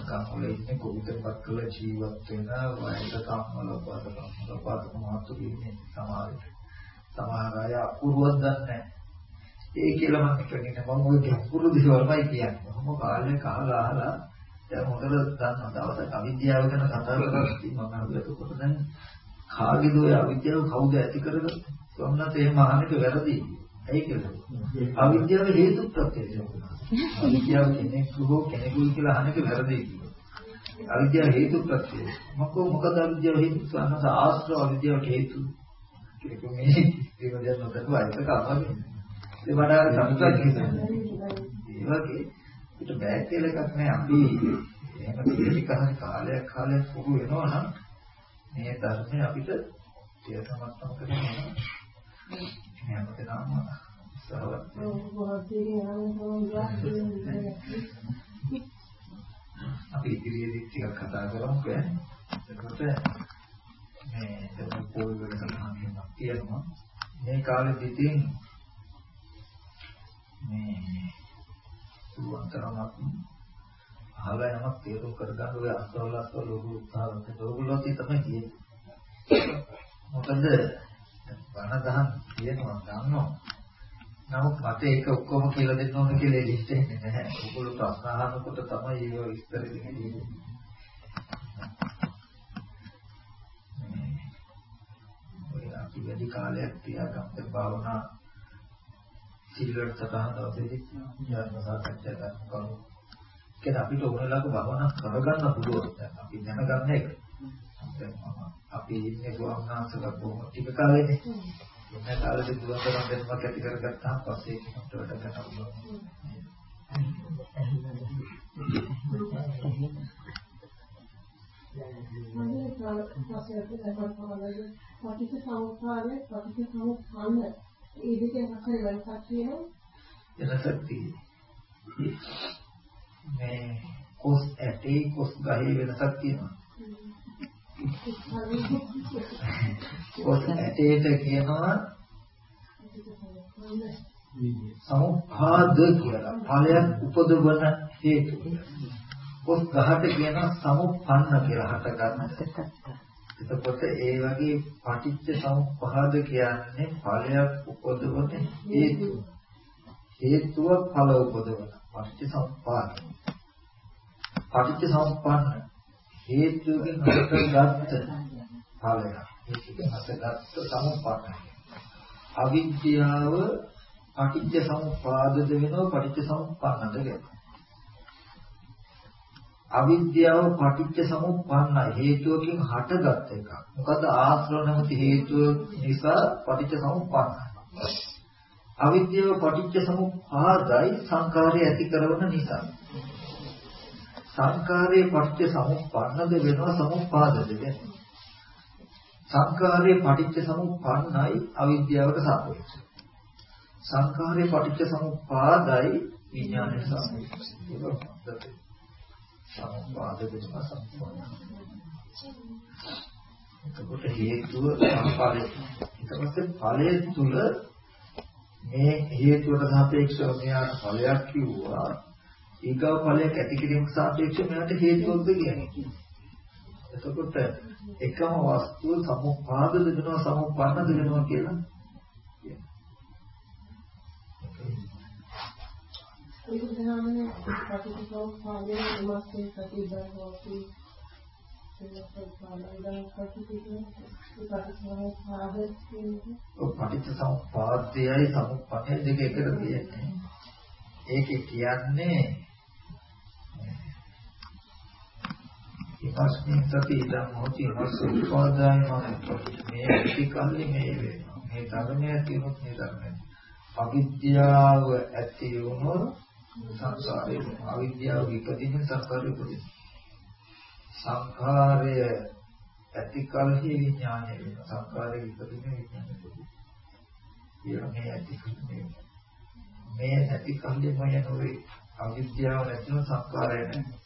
ගම්වල ඉන්නේ කොවිතපත් කළ ජීවත් වෙන වයස කම්මල පාද කම්මල පාද මහතු ඉන්නේ සමහරට. සමහර අය අපූර්වවත් දන්නේ නැහැ. ඒ කියලා මම කියන්නේ මම ওই ගැඹුරු දේවල්මයි කියන්නේ. මම කාලේ කාලා අහලා දැන් හොඳට දන්නවා දවසක් අවිද්‍යාව ගැන කතා කරලා මම හදලකොට දැන් කාගේද ඔය අවිද්‍යාව කවුද ඇති කරගත්තේ? සොන්නත් එහෙම අහන්නක වැරදි. ඇයි කියලා? අවිද්‍යාව හේතු ප්‍රත්‍යය. අවිද්‍යාව කෙනෙක් හෝ කෙනෙකුයි කියලා අහන්නක වැරදි කියලා. අවිද්‍යාව හේතු ප්‍රත්‍යය. මොකෝ මොකද අවිද්‍යාව හේතු? සන්නස ආශ්‍රව අවිද්‍යාවට හේතු. ඒක මේ ඒක දැන් නොදකව ඒක අමාරුයි. ඒ වඩා සතුටක් හිතන්නේ. ඒ වගේ පිට බෑ කියලා එකක් නෑ අපි එහෙම ටික හරි කාලයක් කාලයක් පුරු වෙනවා නම් මේ ධර්මය අපිට සිය සමත්තම කරගෙන හැමතැනම සහවත් අපි ඉදිරියේදී ටිකක් කතා කරමු එතකොට මේ දැන් පොල් වල සමානයක් තියෙනවා. මේ කාලෙදි ඉතින් මේ සුවන්තරමක් අහලා යමක් තේරුම් කරගන්න ඔය අස්වල අස්වල ලොකු උත්සාහයක් ඕගොල්ලෝ තමයි කියන්නේ. මොකද වන දහම් කියනවා ගන්නවා. නමුත් මට ඒක ඔක්කොම කියලා දෙන්න ඕන කියලා ලිස්ට් එකේ නැහැ. ඔයගොල්ලෝ ප්‍රශ්න අහනකොට තමයි ඒක විස්තර දෙන්නේ. ඔය අපි වැඩි කාලයක් තියාගන්න භාවනා සිල්වට සටහන දවසේදී ඥාන සාකච්ඡා කරනවා. කියන අපිට ඕනලාක භාවනා කරගන්න පුළුවන්. දැන් අපි දැනගන්න එක. දැන් අපි ඉන්නේ ගෝවාන්සලා බොහොම ටික කාලෙනේ. ඉන්න කාලෙදී පුළුවන් තරම් දැනුමක් ඇති කරගත්තාම පස්සේ ඒකට වැඩ ගන්න පුළුවන්. මේ කොස් ඇටේ කොස් ගහේ වෙනසක් තියෙනවා. කොස් ඇටේට කියනවා සමුප්පාද කියලා. ඵලයක් උපදවන හේතු. කොස් ගහට කියනවා සමුප්පන්න කියලා හට ගන්න. එතකොට ඒ වගේ පටිච්ච සමුප්පාද කියන්නේ ඵලයක් උපදවන හේතු. හේතුව ඵල උපදවන. පටිච්ච සමුප්පාද. පටිච්ච සමුප්පන්න හේතුවෙන් හටගත්ත ඵලයක්. හේතුවෙන් හටගත්ත සමුප්පන්නය. අවිද්‍යාව පටිච්ච සමුප්පාදද වෙනවා පටිච්ච සමුප්පන්නද වෙනවා. අවිද්‍යාව පටිච්ච සමුප්පන්නයි හේතුවකින් හටගත් එකක්. මොකද ආශ්‍රව නැමැති හේතුව නිසා පටිච්ච සමුප්පන්නයි. අවිද්‍යාව පටිච්ච සමුප්පාදයි සංකාරය ඇති කරන නිසා. සංකාරයේ පටිච්ච සමුප්පන්නද වෙනවා සමුප්පාදද වෙනවා. සංකාරයේ පටිච්ච සමුප්පන්නයි අවිද්‍යාවට සාපේක්ෂව. සංකාරයේ පටිච්ච සමුප්පාදයි විඥානයේ සාපේක්ෂව. සමුප්පාද වෙනවා සම්පූර්ණ. එතකොට හේතුව ඵලය. ඊට පස්සේ ඵලය තුල මේ හේතුවට සාපේක්ෂව මෙයාට ඵලයක් කිව්වා. ඊගව ඵලයක් ඇති කිරීමට සාපේක්ෂව මෙයාට හේතුවක්ද කියන්නේ. එතකොට එකම වස්තුව සමුප්පාදද වෙනවා සමුප්පන්නද වෙනවා කියලා පටිච්ච සමුප්පාදේ විමර්ශනය ප්‍රතිබලවෝති පටිච්ච සමුප්පාදයයි සමුප්පන්නය දෙක එකට තියෙන්නේ. ඒකේ කියන්නේ ඉපස්මින් සති ඉදම් හොති මස්ස උපාදාය මනස මේ පිටිකල්ලි මේ වෙනවා. මේ ධර්මය කියනොත් මේ ධර්මය. අවිද්‍යාව ඇති වුණොත් සංසාරේ අවිද්‍යාව විපදින සංසාරේ උපදින. සංඛාරය ඇති කලෙහි විඥානය වෙනවා. සංඛාරය විපදින විඥානය උපදින. මේ ඇති කලේ මේ ඇති කලෙම යනෝවේ අවිද්‍යාව නැතිව සංඛාරය නැහැ.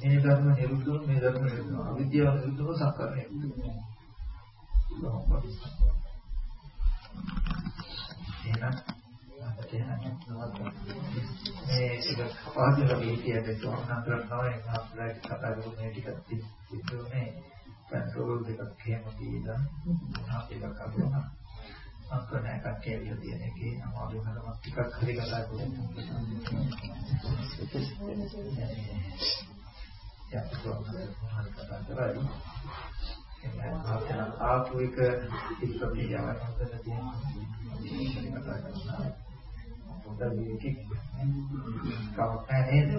මේ ධර්ම නිරුද්ධ මේ ධර්ම නිරුද්ධ අවිද්‍යාව නිරුද්ධ සංඛාරය නිරුද්ධ. එහෙනම් මේ ටික කපාදලා වීතියට සෝමනා කරනවා එන්න අපලයි කතා කරු මේ ටික තිබුණේ කන්ට්‍රෝල් දෙකක් එහෙම දීලා මොනවා ටිකක් අහුණා අංකණය කට්ටිය තියෙන එකේ අමාරු වෙනකම ටිකක් හරි කතා කරමු ආපුවික ඉස්සතියවත් කවදාවත් නේද